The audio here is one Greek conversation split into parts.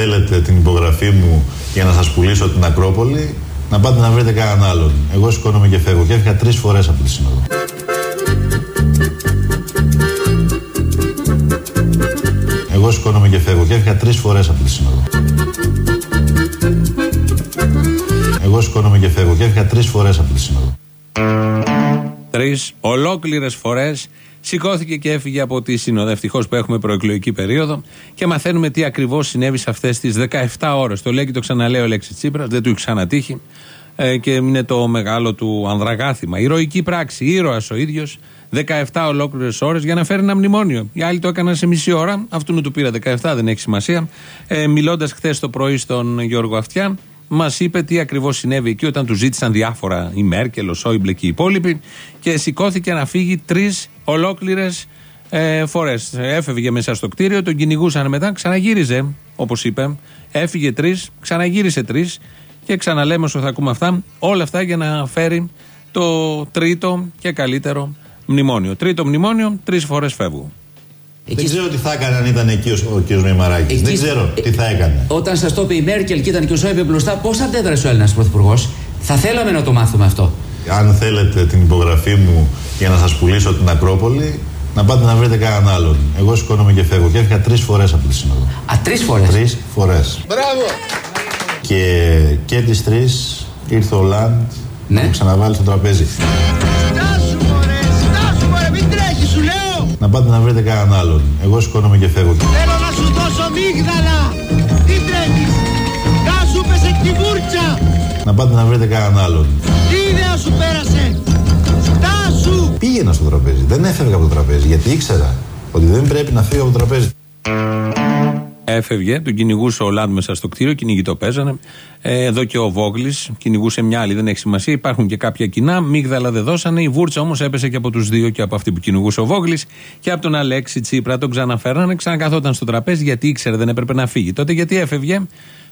θέλετε την υπογραφή μου για να σας πουλήσω την Ακρόπολη, να πάτε να βρείτε κανέναν άλλον. Εγώ σηκώνομαι και φεύγω. Και έφυγα τρεις φορές από τη Σύνοδο. Εγώ σηκώνομαι και φεύγω. Και έφυγα τρεις φορές από τη Σύνοδο. Εγώ σηκώνομαι και φεύγω. Και έφυγα τρεις φορές από τη Σύνοδο. Τρεις ολόκληρες φορές Σηκώθηκε και έφυγε από τη Σύνοδο. Ευτυχώς που έχουμε προεκλογική περίοδο και μαθαίνουμε τι ακριβώς συνέβη σε αυτές τις 17 ώρες. Το λέει και το ξαναλέω ο Λέξη Τσίπρας, δεν του έχει ξανατύχει. Ε, και είναι το μεγάλο του ανδραγάθημα. Ηρωική πράξη, ήρωας ο ίδιος, 17 ολόκληρες ώρες για να φέρει ένα μνημόνιο. Οι άλλοι το έκαναν σε μισή ώρα, αυτού του πήρα 17, δεν έχει σημασία. Ε, Μιλώντας χθες το πρωί στον Γιώργο Αυτιά, μας είπε τι ακριβώς συνέβη εκεί όταν του ζήτησαν διάφορα η Μέρκελ, ο Σόιμπλε και οι υπόλοιποι και σηκώθηκε να φύγει τρεις ολόκληρες ε, φορές. Έφευγε μέσα στο κτίριο, τον κυνηγούσαν μετά, ξαναγύριζε, όπως είπε. Έφυγε τρεις, ξαναγύρισε τρεις και ξαναλέμε όσο θα ακούμε αυτά, όλα αυτά για να φέρει το τρίτο και καλύτερο μνημόνιο. Τρίτο μνημόνιο, τρεις φορές φεύγουν. Δεν ξέρω τι θα έκανε αν ήταν εκεί ο, ο κ. Μεϊμαράκη. Δεν ξέρω τι θα έκανε. Όταν σας το είπε η Μέρκελ και ήταν και ο Σόιμπλε μπροστά, πώς αντέδρασε ο Έλληνας Πρωθυπουργός; Θα θέλαμε να το μάθουμε αυτό. Αν θέλετε την υπογραφή μου για να σας πουλήσω την Ακρόπολη, να πάτε να βρείτε κανέναν άλλον. Εγώ σηκώνομαι και φεύγω. Και έφυγα τρεις φορές από τη Σύνοδο. Α, τρεις φορές; Τρεις φορές. Μπράβο! Και, και τις τρεις ήρθε ο Λαντ ναι. να μου ξαναβάλει στο τραπέζι. Να πάτε να βρείτε κανέναν άλλον. Εγώ σηκώνομαι και φεύγω. Θέλω να σου δώσω μίγδαλα Τι τρέχεις, κάσου πέσε τη βούρτσα Να πάτε να βρείτε κανέναν άλλον. Τι ιδέα σου πέρασε, στάσου Πήγαινα στο τραπέζι. Δεν έφευγα από το τραπέζι γιατί ήξερα ότι δεν πρέπει να φύγω από το τραπέζι. Έφευγε, τον κυνηγούσε ο Λάντ μέσα στο κτίριο, κυνηγητό το παίζανε. Ε, εδώ και ο Βόγλης κυνηγούσε μια άλλη, δεν έχει σημασία. Υπάρχουν και κάποια κοινά. Μίγδαλα δεν δώσανε. Η βούρτσα όμως έπεσε και από τους δύο και από αυτή που κυνηγούσε ο Βόγλης και από τον Αλέξη Τσίπρα. Τον ξαναφέρανε, ξανακαθόταν στο τραπέζι γιατί ήξερε δεν έπρεπε να φύγει. Τότε γιατί έφευγε.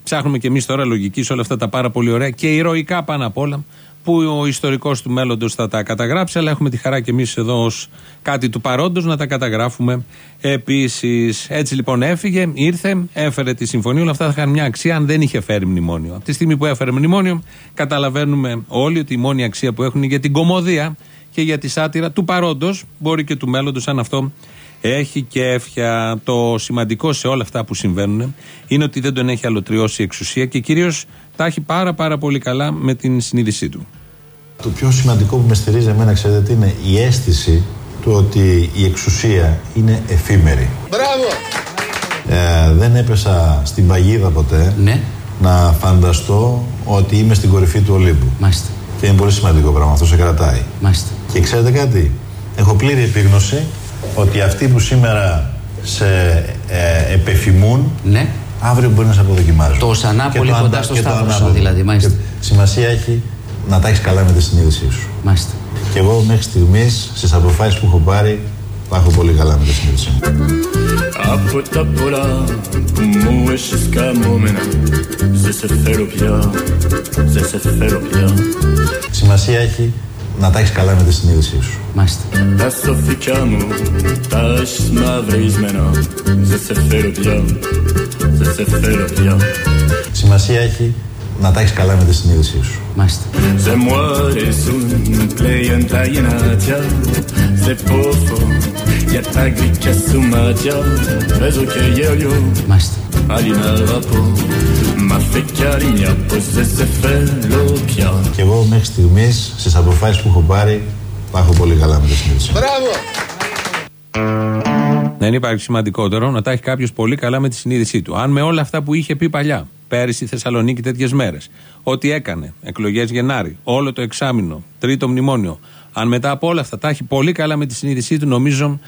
Ψάχνουμε κι εμείς τώρα λογική σε όλα αυτά τα πάρα πολύ ωραία και ηρωικά πάνω απ' όλα που ο ιστορικός του μέλλοντος θα τα καταγράψει, αλλά έχουμε τη χαρά κι εμείς εδώ ως κάτι του παρόντος να τα καταγράφουμε επίσης. Έτσι λοιπόν έφυγε, ήρθε, έφερε τη συμφωνία. Όλα αυτά θα είχαν μια αξία αν δεν είχε φέρει μνημόνιο. Από τη στιγμή που έφερε μνημόνιο, καταλαβαίνουμε όλοι ότι η μόνη αξία που έχουν είναι για την κομμωδία και για τη σάτυρα του παρόντος, μπορεί και του μέλλοντος, αν αυτό έχει και εύχεια. Το σημαντικό σε όλα αυτά που συμβαίνουν είναι ότι δεν τον έχει αλωτριώσει η εξουσία και κυρίως τα έχει πάρα πάρα πολύ καλά με την συνείδησή του. Το πιο σημαντικό που με στηρίζει εμένα, ξέρετε τι είναι, η αίσθηση του ότι η εξουσία είναι εφήμερη. Μπράβο Ε, δεν έπεσα στην παγίδα ποτέ Ναι, να φανταστώ ότι είμαι στην κορυφή του Ολύμπου. μάλιστα. Και είναι πολύ σημαντικό πράγμα, αυτό σε κρατάει. Μάλιστα. Και ξέρετε κάτι, έχω πλήρη επίγνωση ότι αυτοί που σήμερα σε ε, επεφημούν, Ναι. αύριο μπορεί να σε αποδοκιμάζουν. Το Σανά Και πολύ το κοντά αντα- στο και το Σταύρο σου, ανάποδο. δηλαδή, μάλιστα. Και σημασία έχει να τα έχεις καλά με τη συνείδησή σου. Μάλιστα. Και εγώ μέχρι στιγμής στις αποφάσεις που έχω πάρει, τα έχω πολύ καλά με τη συνείδησή μου. Από τα πολλά που μου έχεις καμόμενα Δεν σε θέλω πια, δεν σε θέλω πια Σημασία έχει να τα έχεις καλά με τη συνείδησή σου. Μάλιστα. Τα σοφικά μου τα έχεις μαυρισμένα Δεν σε θέλω πια, δεν σε θέλω πια Σημασία έχει να τα έχεις καλά με τη συνείδησή σου. Μάλιστα. Σε moi les un plejen tajinatia Se pofo, ja tak vilka sumatia Bez okej Μάλιστα. Alina rapo Ma fait cariña, pues se fello pia Και εγώ μέχρι στιγμής στις αποφάσεις που έχω πάρει, τα έχω πολύ καλά με τη συνείδησή μου. Μπράβο Δεν υπάρχει σημαντικότερο να τα έχει κάποιος πολύ καλά με τη συνείδησή του. Αν με όλα αυτά που είχε πει παλιά, πέρυσι Θεσσαλονίκη τέτοιες μέρες, ό,τι έκανε, εκλογές Γενάρη, όλο το εξάμεινο, τρίτο μνημόνιο, αν μετά από όλα αυτά τα έχει πολύ καλά με τη συνείδησή του, νομίζω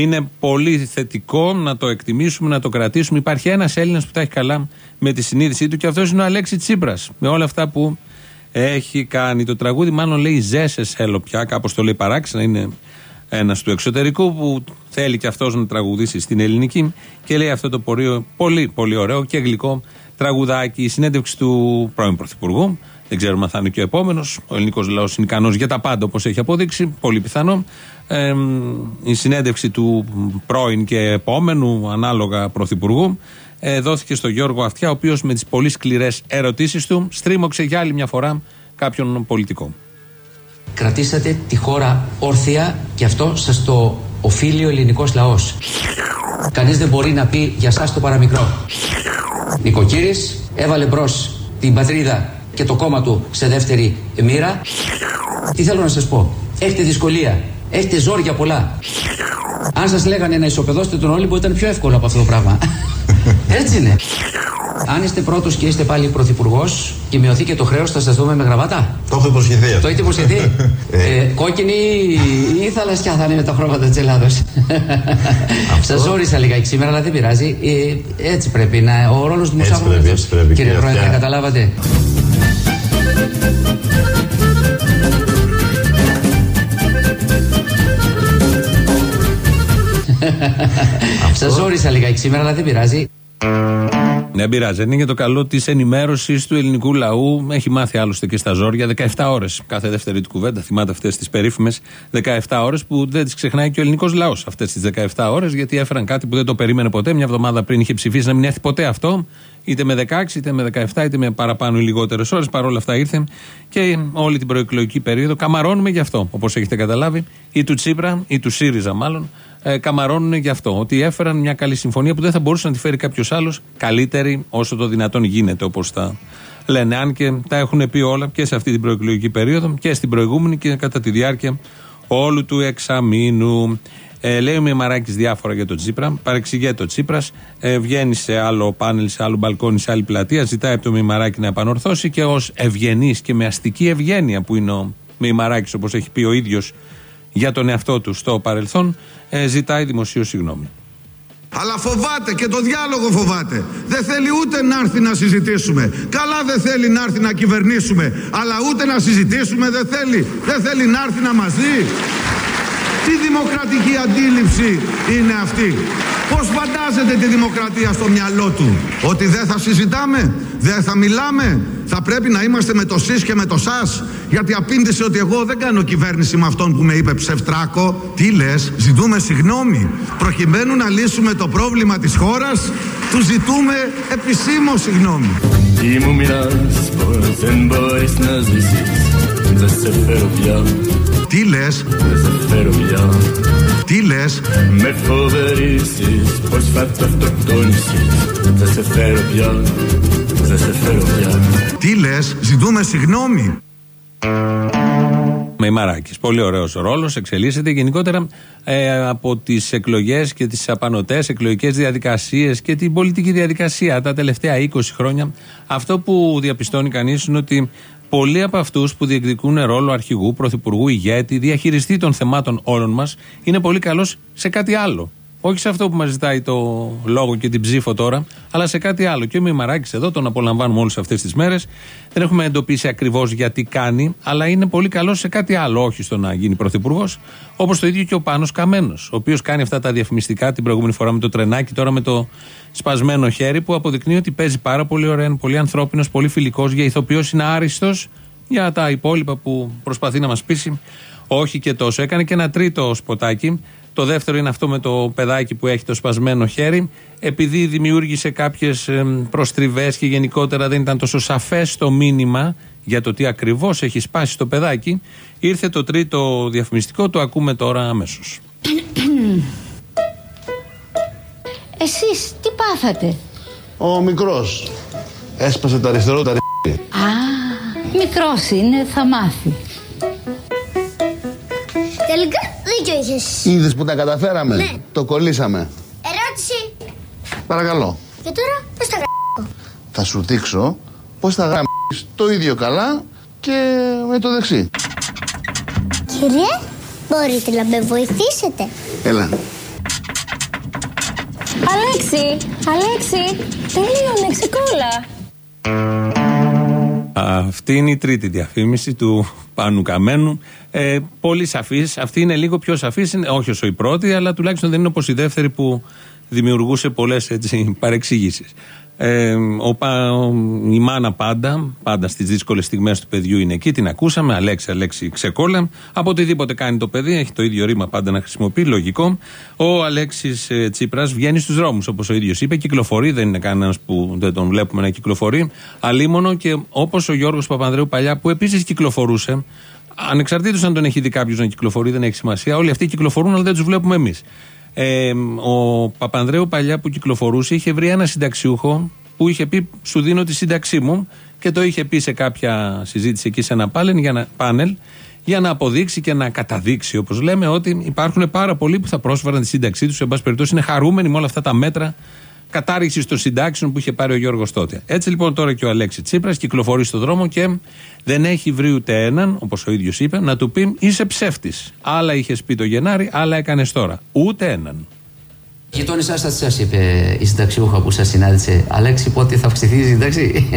είναι πολύ θετικό να το εκτιμήσουμε, να το κρατήσουμε. Υπάρχει ένας Έλληνας που τα έχει καλά με τη συνείδησή του και αυτός είναι ο Αλέξης Τσίπρας. Με όλα αυτά που έχει κάνει. Το τραγούδι, μάλλον λέει Ζέσε Έλο πια, κάπως το λέει παράξενα, είναι ένας του εξωτερικού που θέλει και αυτός να τραγουδήσει στην ελληνική και λέει αυτό το πολύ, πολύ, πολύ ωραίο και γλυκό τραγουδάκι. Η συνέντευξη του πρώην Πρωθυπουργού, δεν ξέρουμε αν θα είναι και ο επόμενος. Ο ελληνικός λαός είναι ικανός για τα πάντα όπως έχει αποδείξει, πολύ πιθανό. Ε, η συνέντευξη του πρώην και επόμενου ανάλογα Πρωθυπουργού ε, δόθηκε στο Γιώργο Αυτιά, ο οποίος με τις πολύ σκληρές ερωτήσεις του στρίμωξε για άλλη μια φορά κάποιον πολιτικό. Κρατήσατε τη χώρα όρθια και αυτό σας το οφείλει ο ελληνικός λαός. Κανείς δεν μπορεί να πει για σας το παραμικρό. Νοικοκύρης έβαλε μπρος την πατρίδα και το κόμμα του σε δεύτερη μοίρα. Τι θέλω να σας πω; Έχετε δυσκολία. Έχετε ζόρια πολλά. Αν σας λέγανε να ισοπεδώσετε τον Όλυμπο ήταν πιο εύκολο από αυτό το πράγμα. Έτσι είναι. Αν είστε πρώτος και είστε πάλι πρωθυπουργός και μειωθεί και το χρέος, θα σας δούμε με γραβάτα. Το έχω υποσχεθεί. αυτό. Το έχετε υποσχεθεί; Ε. ε, κόκκινη ή θαλασσιά θα είναι με τα χρώματα της Ελλάδος. Σας ζόρισα λιγάκι σήμερα, αλλά δεν πειράζει. Ε, έτσι πρέπει να. Ο ρόλος του Έτσι Μουσάφου πρέπει, είναι έτσι αυτός. πρέπει, Κύριε κύριε Πρόεδρε, Αυτιά. καταλάβατε. Σας ζόρισα λιγάκι σήμερα, αλλά δεν πειράζει. Δεν πειράζει. Είναι για το καλό της ενημέρωσης του ελληνικού λαού. Έχει μάθει άλλωστε και στα ζόρια 17 ώρες κάθε δεύτερη του κουβέντα. Θυμάται αυτές τις περίφημες 17 ώρες που δεν τις ξεχνάει και ο ελληνικός λαός αυτές τις 17 ώρες γιατί έφεραν κάτι που δεν το περίμενε ποτέ. Μια εβδομάδα πριν είχε ψηφίσει να μην έρθει ποτέ αυτό. Είτε με 16, είτε με 17, είτε με παραπάνω ή λιγότερες ώρες. Παρ' όλα αυτά ήρθε και όλη την προεκλογική περίοδο καμαρώνουμε γι' αυτό. Όπως έχετε καταλάβει, ή του Τσίπρα, ή του ΣΥΡΙΖΑ μάλλον, ε, καμαρώνουν γι' αυτό. Ότι έφεραν μια καλή συμφωνία που δεν θα μπορούσε να τη φέρει κάποιος άλλος καλύτερη όσο το δυνατόν γίνεται, όπως τα λένε. Αν και τα έχουν πει όλα και σε αυτή την προεκλογική περίοδο και στην προηγούμενη και κατά τη διάρκεια όλου του εξαμήνου. Ε, λέει ο Μημαράκη διάφορα για τον Τσίπρα. Παρεξηγείται ο Τσίπρας. Ε, βγαίνει σε άλλο πάνελ, σε άλλο μπαλκόνι, σε άλλη πλατεία. Ζητάει από τον Μημαράκη να επανορθώσει και ως ευγενής και με αστική ευγένεια που είναι ο Μημαράκη, όπως έχει πει ο ίδιος για τον εαυτό του στο παρελθόν, ε, ζητάει δημοσίω συγγνώμη. Αλλά φοβάται και το διάλογο φοβάται. Δεν θέλει ούτε να έρθει να συζητήσουμε. Καλά δεν θέλει να έρθει να κυβερνήσουμε. Αλλά ούτε να συζητήσουμε δεν θέλει. Δεν θέλει να έρθει να μας δει. Τι δημοκρατική αντίληψη είναι αυτή; Πώς φαντάζεται τη δημοκρατία στο μυαλό του; Ότι δεν θα συζητάμε, δεν θα μιλάμε; Θα πρέπει να είμαστε με το σεις και με το σας; Γιατί απήντησε ότι εγώ δεν κάνω κυβέρνηση με αυτόν που με είπε ψευτράκο. Τι λες, ζητούμε συγγνώμη. Προκειμένου να λύσουμε το πρόβλημα της χώρας, του ζητούμε επισήμως συγγνώμη. Ti mu miras, πως δεν μπορείς να ζήσεις Δεν σε φέρω πια, Τι λες, δεν σε φέρω πια τι λες, Με φοβερήσεις, πως θα το αυτοκτονήσεις Δεν σε φέρω πια, δεν σε φέρω πια τι λες, ζητούμε συγγνώμη. Μεϊμαράκη. Πολύ ωραίος ρόλος, εξελίσσεται γενικότερα ε, από τις εκλογές και τις απανοτές εκλογικές διαδικασίες και την πολιτική διαδικασία τα τελευταία 20 χρόνια. Αυτό που διαπιστώνει κανείς είναι ότι πολλοί από αυτούς που διεκδικούν ρόλο αρχηγού, πρωθυπουργού, ηγέτη, διαχειριστή των θεμάτων όλων μας, είναι πολύ καλός σε κάτι άλλο. Όχι σε αυτό που μας ζητάει το λόγο και την ψήφο τώρα, αλλά σε κάτι άλλο. Και ο Μημαράκης εδώ, τον απολαμβάνουμε όλε αυτές τις μέρες. Δεν έχουμε εντοπίσει ακριβώς γιατί κάνει, αλλά είναι πολύ καλό σε κάτι άλλο, όχι στο να γίνει πρωθυπουργός. Όπως το ίδιο και ο Πάνος Καμένος, ο οποίος κάνει αυτά τα διαφημιστικά την προηγούμενη φορά με το τρενάκι, τώρα με το σπασμένο χέρι, που αποδεικνύει ότι παίζει πάρα πολύ ωραία, είναι πολύ ανθρώπινος, πολύ φιλικός. Για ηθοποιός είναι άριστος. Για τα υπόλοιπα που προσπαθεί να μας πείσει, όχι και τόσο. Έκανε και ένα τρίτο σποτάκι. Το δεύτερο είναι αυτό με το παιδάκι που έχει το σπασμένο χέρι. Επειδή δημιούργησε κάποιες προστριβές και γενικότερα δεν ήταν τόσο σαφές το μήνυμα για το τι ακριβώς έχει σπάσει το παιδάκι, ήρθε το τρίτο διαφημιστικό. Το ακούμε τώρα αμέσως. Εσείς τι πάθατε; Ο μικρός έσπασε το αριστερό τα Α, μικρός είναι, θα μάθει. Τελικά δίκιο είχες. Είδες που τα καταφέραμε; Ναι. Το κολλήσαμε. Ερώτηση. Παρακαλώ. Και τώρα πώς τα γράψω. Θα σου δείξω πώς θα γράψεις το ίδιο καλά και με το δεξί. Κύριε, μπορείτε να με βοηθήσετε. Έλα. Αλέξη, Αλέξη, τελείωνε, ξεκόλα. Αυτή είναι η τρίτη διαφήμιση του Πάνου Καμένου. Ε, πολύ σαφής. Αυτή είναι λίγο πιο σαφής, όχι όσο η πρώτη, αλλά τουλάχιστον δεν είναι όπως η δεύτερη που δημιουργούσε πολλές παρεξηγήσεις. Ε, ο, πα- ο- η μάνα πάντα, πάντα στις δύσκολες στιγμές του παιδιού είναι εκεί, την ακούσαμε. Αλέξη, Αλέξη, ξεκόλα. Από οτιδήποτε κάνει το παιδί, έχει το ίδιο ρήμα πάντα να χρησιμοποιεί, λογικό. Ο Αλέξης ε, Τσίπρας βγαίνει στους δρόμους, όπως ο ίδιος είπε, κυκλοφορεί. Δεν είναι κανένας που δεν τον βλέπουμε να κυκλοφορεί. Αλίμονο και όπως ο Γιώργος Παπανδρέου παλιά, που επίσης κυκλοφορούσε, ανεξαρτήτως αν τον έχει δει κάποιος να κυκλοφορεί, δεν έχει σημασία. Όλοι αυτοί κυκλοφορούν, αλλά δεν τους βλέπουμε εμείς. Ε, ο Παπανδρέου παλιά που κυκλοφορούσε είχε βρει ένα συνταξιούχο που είχε πει σου δίνω τη σύνταξή μου και το είχε πει σε κάποια συζήτηση εκεί σε ένα πάνελ για να, πάνελ για να αποδείξει και να καταδείξει όπως λέμε ότι υπάρχουν πάρα πολλοί που θα πρόσφεραν τη σύνταξή τους. Σε πάση περιπτώσει είναι χαρούμενοι με όλα αυτά τα μέτρα κατάργηση των συντάξεων που είχε πάρει ο Γιώργος τότε. Έτσι λοιπόν τώρα και ο Αλέξης Τσίπρας κυκλοφορεί στον δρόμο και δεν έχει βρει ούτε έναν, όπως ο ίδιος είπε, να του πει είσαι ψεύτης. Άλλα είχες πει το Γενάρη, άλλα έκανες τώρα. Ούτε έναν. Η γειτόνισά σας σας είπε η συνταξιούχα που σας συνάντησε, Αλέξη, πότε θα αυξηθείς η σύνταξη.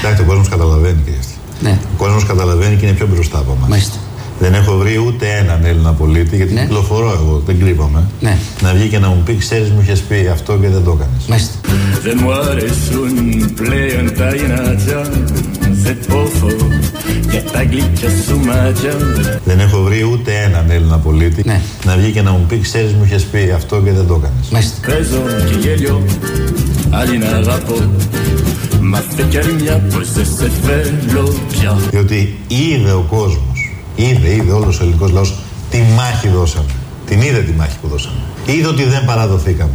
Εντάξει, ο κόσμος καταλαβαίνει και αυτό. ναι, Ο κόσμος καταλαβαίνει και είναι πιο μπροστά από εμάς. μάλιστα. Δεν έχω βρει ούτε έναν Έλληνα πολίτη, γιατί Ναι. κυκλοφορώ εγώ, δεν κρύβομαι. Ναι. Να βγει και να μου πει: Ξέρεις, μου είχες πει αυτό και δεν το έκανες. Μάλιστα. Δεν μου αρέσουν πλέον τα γεννάτια C'est pas faux Για τα γλυκιά σου μάτια Δεν έχω βρει ούτε έναν Έλληνα πολίτη Ναι. να βγει και να μου πει: Ξέρεις, μου είχες πει αυτό και δεν το έκανες. Μάλιστα. Παίζω και γέλιο Άλλη να αγαπώ Μα φεκιά πως δεν σε θέλω πια Διότι είδε ο κόσμος, είδε, είδε όλος ο ελληνικός λαός τι μάχη δώσαμε. Την είδε τη μάχη που δώσαμε. Είδε ότι δεν παραδοθήκαμε.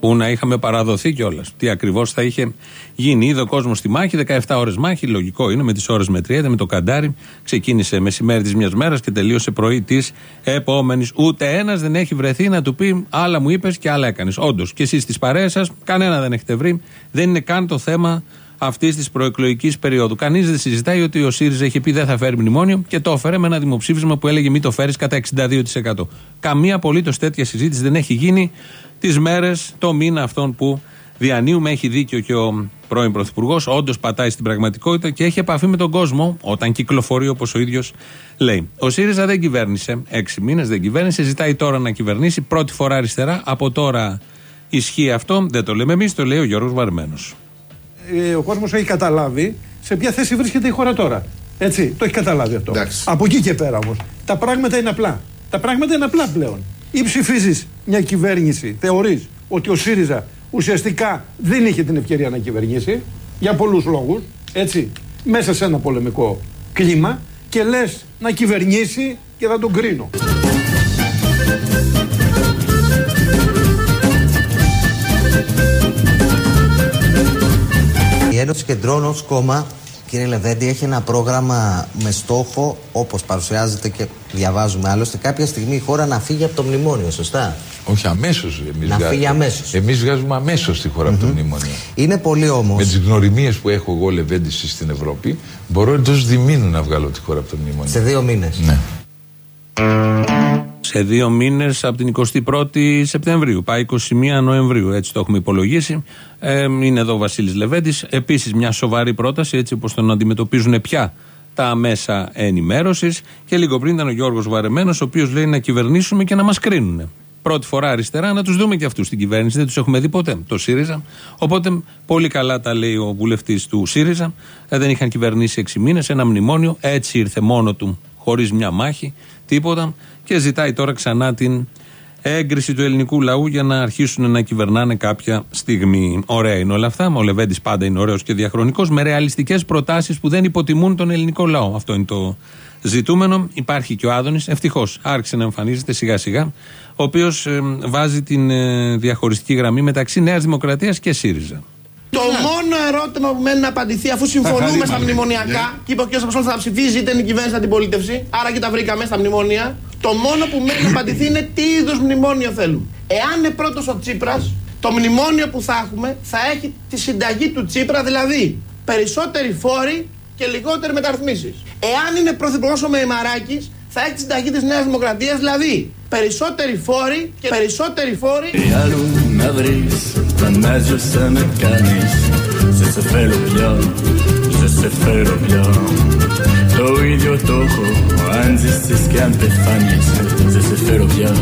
Που να είχαμε παραδοθεί κιόλας. Τι ακριβώς θα είχε γίνει. Είδε ο κόσμος στη μάχη, 17 ώρες μάχη. Λογικό είναι, με τις ώρες μετριέται, με το καντάρι. Ξεκίνησε μεσημέρι της μιας μέρας και τελείωσε πρωί της επόμενης. Ούτε ένας δεν έχει βρεθεί να του πει άλλα μου είπες και άλλα έκανες. Όντως, και εσείς στι παρέες σας, κανένα δεν έχετε βρει. Δεν είναι καν το θέμα αυτής της προεκλογικής περίοδου. Κανείς δεν συζητάει ότι ο ΣΥΡΙΖΑ είχε πει δεν θα φέρει μνημόνιο και το έφερε με ένα δημοψήφισμα που έλεγε μην το φέρεις κατά 62%. Καμία απολύτως τέτοια συζήτηση δεν έχει γίνει τις μέρες, το μήνα αυτών που διανύουμε. Έχει δίκιο και ο πρώην Πρωθυπουργός. Όντως πατάει στην πραγματικότητα και έχει επαφή με τον κόσμο όταν κυκλοφορεί όπως ο ίδιος λέει. Ο ΣΥΡΙΖΑ δεν κυβέρνησε. Έξι μήνες δεν κυβέρνησε. Ζητάει τώρα να κυβερνήσει. Πρώτη φορά αριστερά. Από τώρα ισχύει αυτό. Δεν το λέμε εμείς, το λέει ο Γιώργος Βαρμένος. Ε, ο κόσμος έχει καταλάβει σε ποια θέση βρίσκεται η χώρα τώρα. Έτσι, το έχει καταλάβει αυτό. Εντάξει. Από εκεί και πέρα όμως. Τα πράγματα είναι απλά. Τα πράγματα είναι απλά πλέον. Ή ψηφίζεις μια κυβέρνηση, θεωρείς ότι ο ΣΥΡΙΖΑ ουσιαστικά δεν είχε την ευκαιρία να κυβερνήσει για πολλούς λόγους. Έτσι, μέσα σε ένα πολεμικό κλίμα και λες να κυβερνήσει και θα τον κρίνω. Ένωση Κεντρών ως κόμμα, κύριε Λεβέντη, έχει ένα πρόγραμμα με στόχο, όπως παρουσιάζεται και διαβάζουμε άλλωστε, κάποια στιγμή η χώρα να φύγει από το μνημόνιο, σωστά; Όχι αμέσως. Να φύγει αμέσως. Εμείς βγάζουμε αμέσως τη χώρα από το μνημόνιο. Είναι πολύ όμως... Με τις γνωριμίες που έχω εγώ λεβέντηση στην Ευρώπη, μπορώ εντός διμήνου να βγάλω τη χώρα από το μνημόνιο. Σε δύο μήνες. Ναι. Σε δύο μήνες από την 21η Σεπτεμβρίου. Πάει 21 Νοεμβρίου, έτσι το έχουμε υπολογίσει. Ε, είναι εδώ ο Βασίλης Λεβέντης. Επίσης, μια σοβαρή πρόταση, έτσι όπως τον αντιμετωπίζουν πια τα μέσα ενημέρωσης. Και λίγο πριν ήταν ο Γιώργος Βαρεμένος, ο οποίος λέει να κυβερνήσουμε και να μας κρίνουν. Πρώτη φορά αριστερά, να τους δούμε και αυτούς στην κυβέρνηση. Δεν τους έχουμε δει ποτέ. Το ΣΥΡΙΖΑ. Οπότε, πολύ καλά τα λέει ο βουλευτής του ΣΥΡΙΖΑ. Ε, δεν είχαν κυβερνήσει 6 μήνες, ένα μνημόνιο. Έτσι ήρθε μόνο του, χωρίς μια μάχη, τίποτα. Και ζητάει τώρα ξανά την έγκριση του ελληνικού λαού για να αρχίσουν να κυβερνάνε κάποια στιγμή. Ωραία είναι όλα αυτά. Ο Λεβέντης πάντα είναι ωραίος και διαχρονικός, με ρεαλιστικές προτάσεις που δεν υποτιμούν τον ελληνικό λαό. Αυτό είναι το ζητούμενο. Υπάρχει και ο Άδωνης, ευτυχώς άρχισε να εμφανίζεται σιγά σιγά, ο οποίος βάζει την ε, διαχωριστική γραμμή μεταξύ Νέας Δημοκρατίας και ΣΥΡΙΖΑ. Το μόνο ερώτημα που μένει να απαντηθεί, αφού συμφωνούμε στα μνημονιακά, και είπε ο κ. Πασόλ θα ψηφίζει είτε είναι η κυβέρνηση είτε αντιπολίτευση, άρα και τα βρήκαμε στα μνημόνια. Το μόνο που μένει να απαντηθεί είναι τι είδους μνημόνιο θέλουμε. Εάν είναι πρώτος ο Τσίπρας, το μνημόνιο που θα έχουμε θα έχει τη συνταγή του Τσίπρα, δηλαδή περισσότεροι φόροι και λιγότεροι μεταρρυθμίσεις. Εάν είναι πρωθυπουργός ο Μεϊμαράκης, θα έχει τη συνταγή της Νέας Δημοκρατίας, δηλαδή περισσότεροι φόροι και περισσότεροι φόροι. Et allô, να βρεις τα νάζια σαν να κάνεις Σε σε θέλω πια, σε σε θέλω πια Το ίδιο το έχω αν ζήσεις και αν πεθάνεις Δεν σε φέρω πια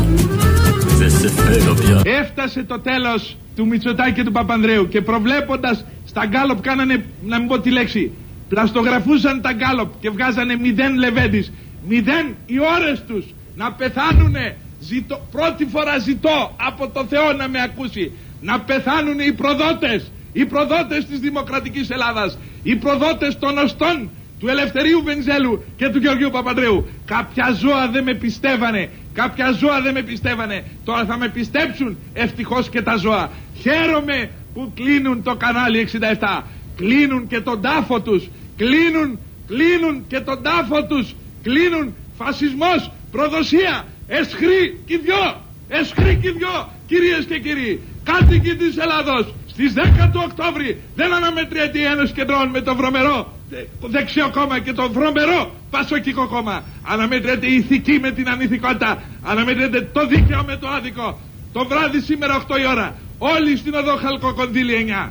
Δεν σε φέρω πια Έφτασε το τέλος του Μητσοτάκη και του Παπανδρέου και προβλέποντας στα γκάλοπ κάνανε, να μην πω τη λέξη, πλαστογραφούσαν τα γκάλοπ και βγάζανε μηδέν λεβέντης. Μηδέν οι ώρες τους να πεθάνουνε. Ζητώ, πρώτη φορά ζητώ από το Θεό να με ακούσει. Να πεθάνουν οι προδότες. Οι προδότες της Δημοκρατικής Ελλάδας. Οι προδότες των οστών του Ελευθερίου Βενιζέλου και του Γεωργίου Παπανδρέου. Κάποια ζώα δεν με πιστεύανε. Κάποια ζώα δεν με πιστεύανε. Τώρα θα με πιστέψουν ευτυχώς και τα ζώα. Χαίρομαι που κλείνουν το κανάλι 67. Κλείνουν και τον τάφο τους. Κλείνουν, κλείνουν και τον τάφο τους. Κλείνουν φασισμός, προδοσία, εσχρή και δυο. Εσχρή και δυο, κυρίες και κύριοι. Κάτοικοι της Ελλάδος. Στις 10 του Οκτώβρη δεν αναμετριέται η Ένωση Κεντρών με το βρωμερό δεξιό κόμμα και το βρωμερό πασοκικό κόμμα. Αναμετριέται η ηθική με την ανηθικότητα. Αναμετριέται το δίκαιο με το άδικο. Το βράδυ σήμερα 8 η ώρα. Όλοι στην οδό Χαλκοκονδύλη 9.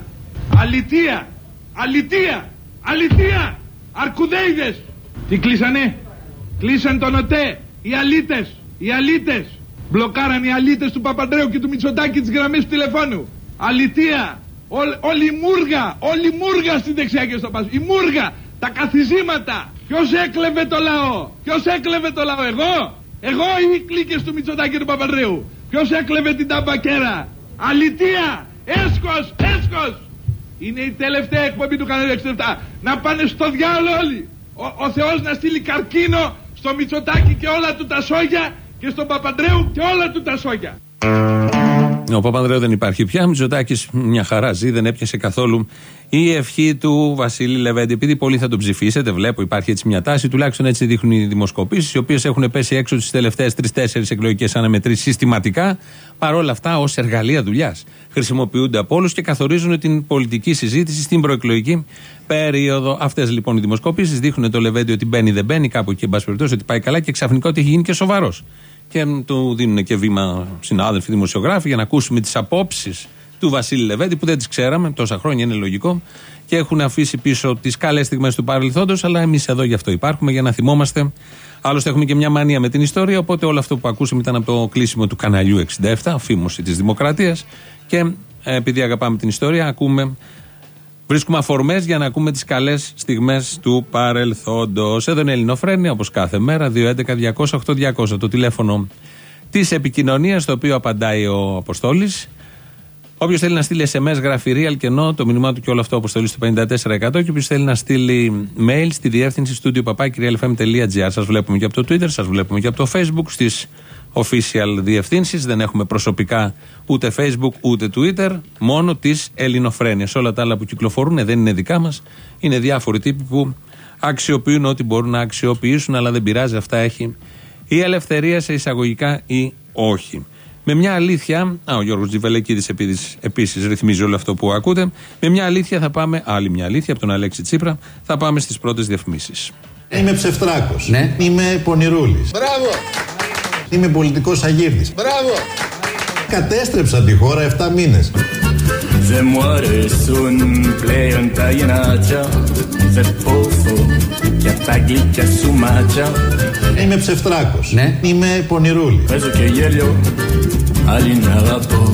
Αλητία. Αλητία. Αλητία. Αρκουδέιδες. Τι κλείσανε; Κλείσαν τον ΟΤΕ. Οι αλήτες. Οι αλήτες. Μπλοκάραν οι αλήτες του Παπαντρέου και του Μητσοτάκη τις γραμμές του τηλεφώνου. Αλητία. Όλη η μούργα. Όλη η μούργα στην δεξιά και στο πάσο. Η μούργα. Τα καθιζήματα. Ποιος έκλεβε το λαό; Ποιος έκλεβε το λαό; Εγώ. Εγώ ή οι κλίκες του Μητσοτάκη και του Παπαντρέου. Ποιος έκλεβε την ταμπακέρα; Αλητία. Έσκος. Έσκος. Είναι η τελευταία εκπομπή του καναλιού 67. Να πάνε στο διάλογο όλοι. Ο, ο Θεός να στείλει καρκίνο στο Μητσοτάκη και όλα του τα σόγια και στον Παπαντρέου και όλα του τα σόγια. Ο Παπανδρέου δεν υπάρχει πια. Μητσοτάκης μια χαρά ζει, δεν έπιασε καθόλου η ευχή του Βασίλη Λεβέντη. Επειδή πολλοί θα τον ψηφίσετε, βλέπω υπάρχει έτσι μια τάση, τουλάχιστον έτσι δείχνουν οι δημοσκοπήσεις, οι οποίες έχουν πέσει έξω τις τελευταίες τρει-τέσσερι εκλογικές αναμετρήσεις συστηματικά. Παρόλα αυτά, ως εργαλεία δουλειάς χρησιμοποιούνται από όλους και καθορίζουν την πολιτική συζήτηση στην προεκλογική περίοδο. Αυτές λοιπόν οι δημοσκοπήσεις δείχνουν το Λεβέντη ότι μπαίνει δεν μπαίνει, κάπου εκεί, εν πάση περιπτώσει, ότι πάει καλά και ξαφνικά ότι έχει γίνει και σοβαρός και του δίνουν και βήμα συνάδελφοι δημοσιογράφοι για να ακούσουμε τις απόψεις του Βασίλη Λεβέντη που δεν τις ξέραμε τόσα χρόνια, είναι λογικό. Και έχουν αφήσει πίσω τις καλές στιγμές του παρελθόντος, αλλά εμείς εδώ γι' αυτό υπάρχουμε, για να θυμόμαστε. Άλλωστε, έχουμε και μια μανία με την ιστορία. Οπότε, όλο αυτό που ακούσαμε ήταν από το κλείσιμο του καναλιού 67, αφήμωση της Δημοκρατίας. Και ε, επειδή αγαπάμε την ιστορία, ακούμε Βρίσκουμε αφορμές για να ακούμε τις καλές στιγμές του παρελθόντος. Εδώ είναι Ελληνοφρένια, όπως κάθε μέρα, 211-200-8200. Το τηλέφωνο της επικοινωνίας, το οποίο απαντάει ο Αποστόλης. Όποιος θέλει να στείλει SMS, γράφει real και no, το μήνυμά του και όλο αυτό αποστολή στο 54%. Και όποιος θέλει να στείλει mail στη διεύθυνση studio papakirialfm.gr. Σας βλέπουμε και από το Twitter, σας βλέπουμε και από το Facebook, στις official διευθύνσεις. Δεν έχουμε προσωπικά ούτε Facebook ούτε Twitter, μόνο τις ελληνοφρένειες. Όλα τα άλλα που κυκλοφορούν δεν είναι δικά μας. Είναι διάφοροι τύποι που αξιοποιούν ό,τι μπορούν να αξιοποιήσουν, αλλά δεν πειράζει. Αυτά έχει η ελευθερία σε εισαγωγικά ή όχι. Με μια αλήθεια, α, ο Γιώργος Τζιβελεκίδης επίσης ρυθμίζει όλο αυτό που ακούτε. Με μια αλήθεια θα πάμε, άλλη μια αλήθεια από τον Αλέξη Τσίπρα, θα πάμε στις πρώτες διαφημίσεις. Είμαι ψευτράκος. Ναι. Είμαι πονηρούλης. Μπράβο. Είμαι πολιτικός αγύρτης. Μπράβο. Κατέστρεψα τη χώρα 7 μήνες. Δεν μου αρέσουν πλέον τα γεννάτια Δεν πόφω για τα γλυκιά σου μάτια Είμαι ψευτράκος. Ναι. Είμαι πονηρούλη. Παίζω και γέλιο, άλλη να αγαπώ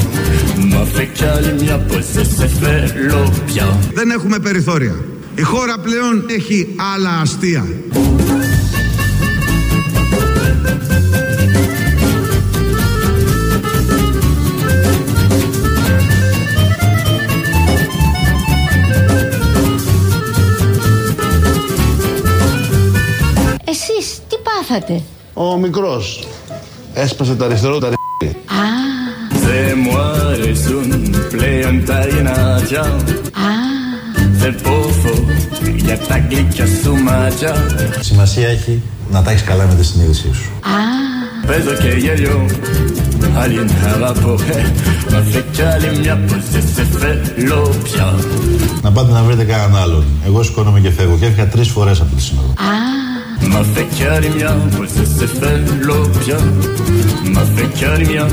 Μα φε κι άλλη μια πως δεν σε θέλω πια Δεν έχουμε περιθώρια. Η χώρα πλέον έχει άλλα αστεία. Πλέον τα γεννάτια Δεν πόφω για τα γλυκιά σου μάτια. Σημασία έχει να τα έχεις καλά με τη συνείδησή σου. Παίζω και γέλιο, άλλη να αγαπώ. Μα φε κι άλλη μια πως δεν σε θέλω πια. Να πάτε να βρείτε κανέναν άλλον. Εγώ σηκώνομαι και φεύγω. Και έφυγα τρεις φορές από τη σύνοδο. Μα φε κι άλλη μια πως δεν σε θέλω πια Μα φε κι άλλη μια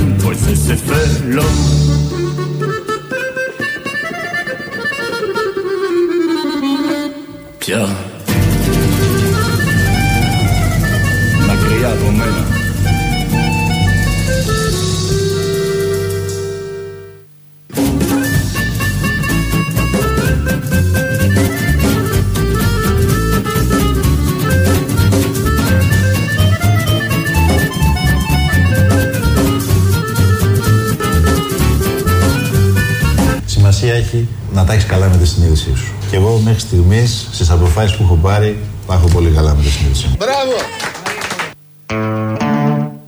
έχει να τα έχεις καλά με τη συνείδησή σου. Και εγώ μέχρι στιγμής στις αποφάσεις που έχω πάρει, τα έχω πολύ καλά με τη συνείδησή μου. Μπράβο!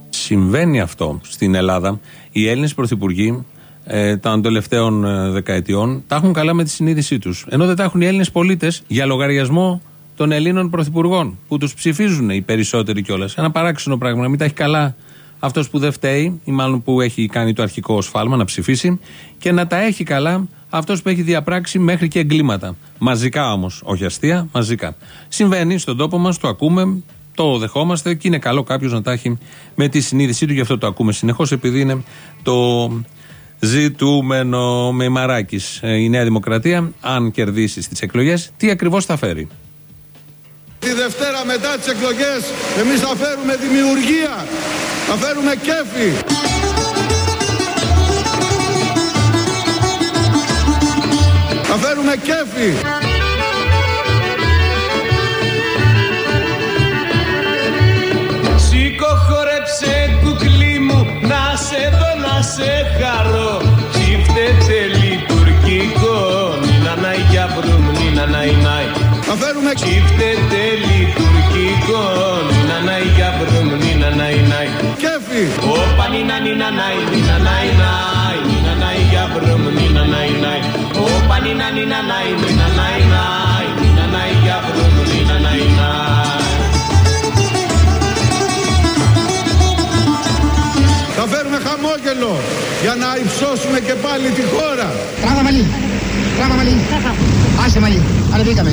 Συμβαίνει αυτό στην Ελλάδα. Οι Έλληνες πρωθυπουργοί ε, των τελευταίων ε, δεκαετιών τα έχουν καλά με τη συνείδησή τους. Ενώ δεν τα έχουν οι Έλληνες πολίτες για λογαριασμό των Ελλήνων πρωθυπουργών που τους ψηφίζουν οι περισσότεροι κιόλας. Ένα παράξενο πράγμα. Να μην τα έχει καλά αυτός που δεν φταίει, ή μάλλον που έχει κάνει το αρχικό σφάλμα να ψηφίσει, και να τα έχει καλά αυτός που έχει διαπράξει μέχρι και εγκλήματα. Μαζικά όμως, όχι αστεία, μαζικά. Συμβαίνει στον τόπο μας, το ακούμε, το δεχόμαστε και είναι καλό κάποιος να τα έχει με τη συνείδησή του, γι' αυτό το ακούμε συνεχώς, επειδή είναι το ζητούμενο με μαράκι. Η Νέα Δημοκρατία, αν κερδίσει τι εκλογές, τι ακριβώς θα φέρει. Τη Δευτέρα μετά τις εκλογές εμείς θα φέρουμε δημιουργία, θα φέρουμε κέφι. Θα φέρουμε κέφι. Σήκω χορέψε κουκλί μου Να σε δω να σε χαρώ Ψήφτεται λειτουργικό Νίνα ναϊ για μπρουμ Νίνα ναϊ ναϊ Θα φέρουμε Ψήφτεται λειτουργικό κέφι. Όπα νίνα νίνα ναϊ Νίνα ναϊ ναϊ Νίνα ναϊ για μπρουμ Νίνα ναϊ ναϊ Όπα νίνα νίνα ναϊ Νίνα ναϊ ναϊ Νίνα ναϊ για μπρουμ Νίνα ναϊ ναϊ Θα φέρουμε χαμόγελο για να υψώσουμε και πάλι τη χώρα. Τράβα μαλλί. Τράβα μαλλί. Άσε μαλλί. Ανεβήκαμε.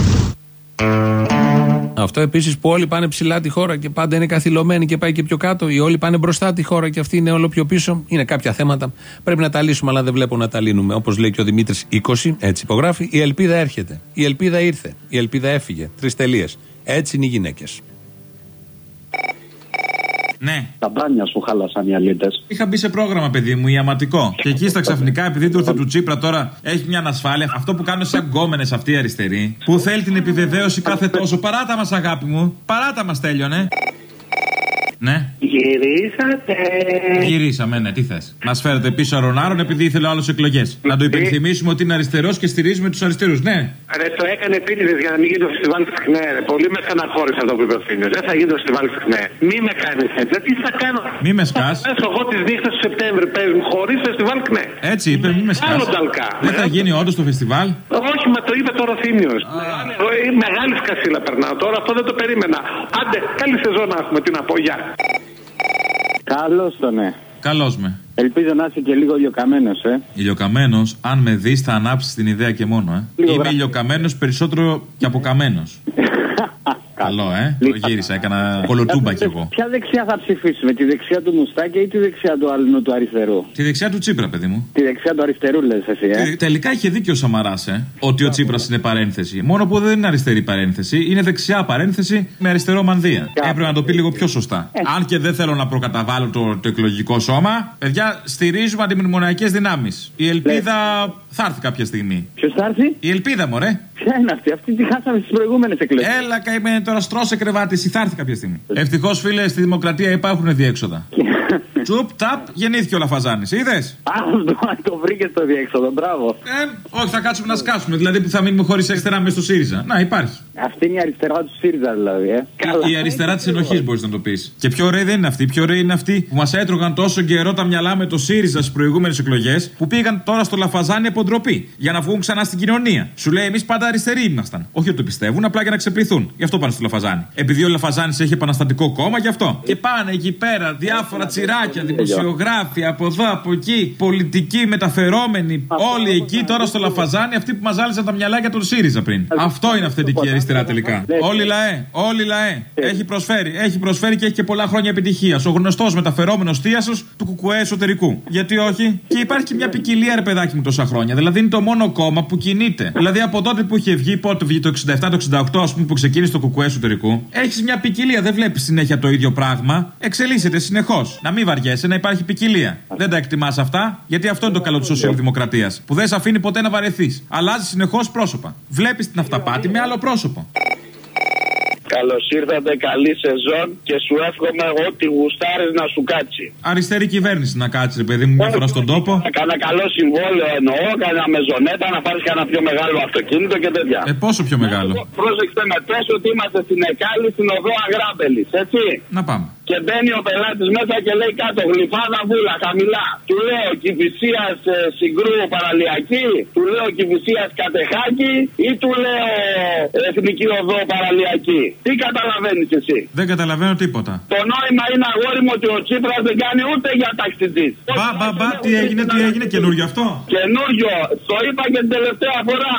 Αυτό επίσης που όλοι πάνε ψηλά τη χώρα και πάντα είναι καθυλωμένοι και πάει και πιο κάτω, ή όλοι πάνε μπροστά τη χώρα και αυτή είναι όλο πιο πίσω. Είναι κάποια θέματα. Πρέπει να τα λύσουμε, αλλά δεν βλέπω να τα λύνουμε. Όπως λέει και ο Δημήτρης 20, έτσι υπογράφει, η ελπίδα έρχεται. Η ελπίδα ήρθε. Η ελπίδα έφυγε. Τρεις τελείες. Έτσι είναι οι γυναίκες. Ναι. Τα μπάνια σου χάλασαν οι αλήτες. Είχα μπει σε πρόγραμμα, παιδί μου, ιαματικό. Και εκεί στα ξαφνικά, επειδή του ήρθε του Τσίπρα τώρα, έχει μια ανασφάλεια. Αυτό που κάνουν σαν γκόμενες αυτοί οι αριστεροί, που θέλει την επιβεβαίωση κάθε τόσο. Παράτα μας, αγάπη μου. Παράτα μας, τέλειωνε. Ναι. Γυρίσατε. Γυρίσαμε, ναι, τι θες. Μας φέρετε πίσω αρωνάρων επειδή ήθελε άλλος εκλογές. Να το υπενθυμίσουμε ότι είναι αριστερός και στηρίζουμε τους αριστερούς, ναι. Ρε, το έκανε επίτηδε για να μην γίνει το φεστιβάλ τη ΚΝΕ. Ρε. Πολύ με στεναχώρησε αυτό που είπε ο Φίλιο. Δεν θα γίνει το φεστιβάλ τη ΚΝΕ. Μη με κάνεις έτσι. Τι θα κάνω; Μη με σκάς. Πέσω εγώ τις νύχτες του Σεπτέμβρη παίζουν χωρίς φεστιβάλ ΚΝΕ. Έτσι είπε, μη με σκάς. Άλλο ταλκά. Δεν θα γίνει όντως το φεστιβάλ; Όχι, μα το είπε τώρα ο Θήμιος. Εγώ η μεγάλη σκασίλα περνάω τώρα, αυτό δεν το περίμενα. Άντε, καλή σεζόν να έχουμε, τι να πω, γεια. Καλώς το ναι. Καλώς με. Ελπίζω να είσαι και λίγο ηλιοκαμένος, ε. Ηλιοκαμένος, αν με δεις, θα ανάψεις την ιδέα και μόνο, ε. Λίγο Είμαι βρα- ηλιοκαμένος περισσότερο και αποκαμένο. Καλό, ε. Το γύρισα, έκανα κολοτούμπα κι εγώ. Ποια δεξιά θα ψηφίσουμε, τη δεξιά του Μουστάκη ή τη δεξιά του άλλου του αριστερού; Τη δεξιά του Τσίπρα, παιδί μου. Τη δεξιά του αριστερού, λες εσύ, ε. Ε, Τελικά είχε δίκιο ο Σαμαράς, ε, ότι ο Τσίπρας είναι παρένθεση. Μόνο που δεν είναι αριστερή παρένθεση, είναι δεξιά παρένθεση με αριστερό μανδύα. Έπρεπε να το πει λίγο πιο σωστά. Αν και δεν θέλω να προκαταβάλω το, το εκλογικό σώμα, παιδιά, στηρίζουμε αντιμνημονιακές δυνάμεις. Η ελπίδα θα έρθει κάποια στιγμή. Ποιος θα έρθει; Η ελπίδα, μωρέ. Ποια είναι αυτή, αυτή τη χάσαμε στις προηγούμενες εκλογές. Έλα, καημένε τώρα στρώσε κρεβάτι, εσύ θα έρθει κάποια στιγμή. Ευτυχώς, φίλε, στη δημοκρατία υπάρχουν διέξοδα. Τσουπ, ταπ, γεννήθηκε ο Λαφαζάνης. Είδες; Α, το, το βρήκες το διέξοδο, μπράβο. Ε, όχι, θα κάτσουμε να σκάσουμε. Δηλαδή που θα μείνουμε χωρίς αριστερά μέσα στο ΣΥΡΙΖΑ. Να, υπάρχει. Αυτή είναι η αριστερά του ΣΥΡΙΖΑ, δηλαδή, ε. Η αριστερά της ενοχής μπορείς να το πεις. Και πιο ωραία δεν είναι αυτή. Πιο ωραία είναι αυτή που μας έτρωγαν τόσο καιρό τα μυαλά με το ΣΥΡΙΖΑ στις προηγούμενες εκλογές που πήγαν τώρα στο Λαφαζάνι από ντροπή για να βγουν ξανά στην κοινωνία. Σου λέει εμείς πάντα αριστεροί ήμασταν. Όχι ότι το πιστεύουν, απλά για να ξεπληθούν. Γι' αυτό πάνε στο Λαφαζάνι. Επειδή ο Λαφαζάνι έχει επαναστατικό κόμμα, γι' αυτό. Και πάνε εκεί πέρα διάφορα τσιράκια, δημοσιογράφοι από εδώ, από εκεί, πολιτικοί μεταφερόμενοι. Όλοι εκεί τώρα στο Λαφαζάνι, αυτοί που μας ζάλισαν τα μυαλά για τον ΣΥΡΙΖΑ πριν. Αυτό είναι αυθεντική αριστερά τελικά. Όλοι λαέ, όλοι λαέ. Έχει προσφέρει, έχει προσφέρει και έχει και πολλά χρόνια επιτυχίας. Ο γνωστός μεταφερόμενος θίασος του κουκουέ εσωτερικού. Γιατί όχι; Και υπάρχει και μια ποικιλία, ρε παιδάκι μου, τόσα χρόνια. Δηλαδή είναι το μόνο κόμμα που κινείται. Δηλαδή από τότε που είχε βγει, πότε βγει το 67, το 68, ας πούμε, που ξεκίνησε το κουκουέ εσωτερικού. Έχεις μια ποικιλία, δεν βλέπεις συνέχεια το ίδιο πράγμα. Εξελίσσεται συνεχώς. Να μην βαριέσαι, να υπάρχει ποικιλία. Δεν τα εκτιμάς αυτά, γιατί αυτό είναι το καλό της σοσιαλδημοκρατίας. Που δεν σε αφήνει ποτέ να βαρεθείς. Αλλάζει συνεχώς πρόσωπα. Βλέπεις την αυταπάτη με άλλο πρόσωπο. Καλώς ήρθατε, καλή σεζόν και σου εύχομαι ό,τι γουστάρεις να σου κάτσει. Αριστερή κυβέρνηση να κάτσει, ρε παιδί μου, μια φορά στον τόπο. Κάνα καλό συμβόλαιο εννοώ, κάνα μεζονέτα, να πάρεις κανένα πιο μεγάλο αυτοκίνητο και τέτοια. Ε, πόσο πιο μεγάλο; Πρόσεξτε με, πες ότι είμαστε στην Εκάλη, στην οδό Αγράμπελη, έτσι. Να πάμε. Και μπαίνει ο πελάτης μέσα και λέει κάτω γλυφάδα βούλα, χαμηλά. Του λέω κυφυσίας ε, συγκρού παραλιακή, του λέω κυφυσίας κατεχάκη ή του λέω εθνική οδό παραλιακή. Τι καταλαβαίνεις εσύ; Δεν καταλαβαίνω τίποτα. Το νόημα είναι αγόρι μου ότι ο Τσίπρας δεν κάνει ούτε για ταξιτζής. Μπα, μπα, μπα, τι έγινε, τι έγινε, καινούριο αυτό; Καινούριο, το είπα και την τελευταία φορά.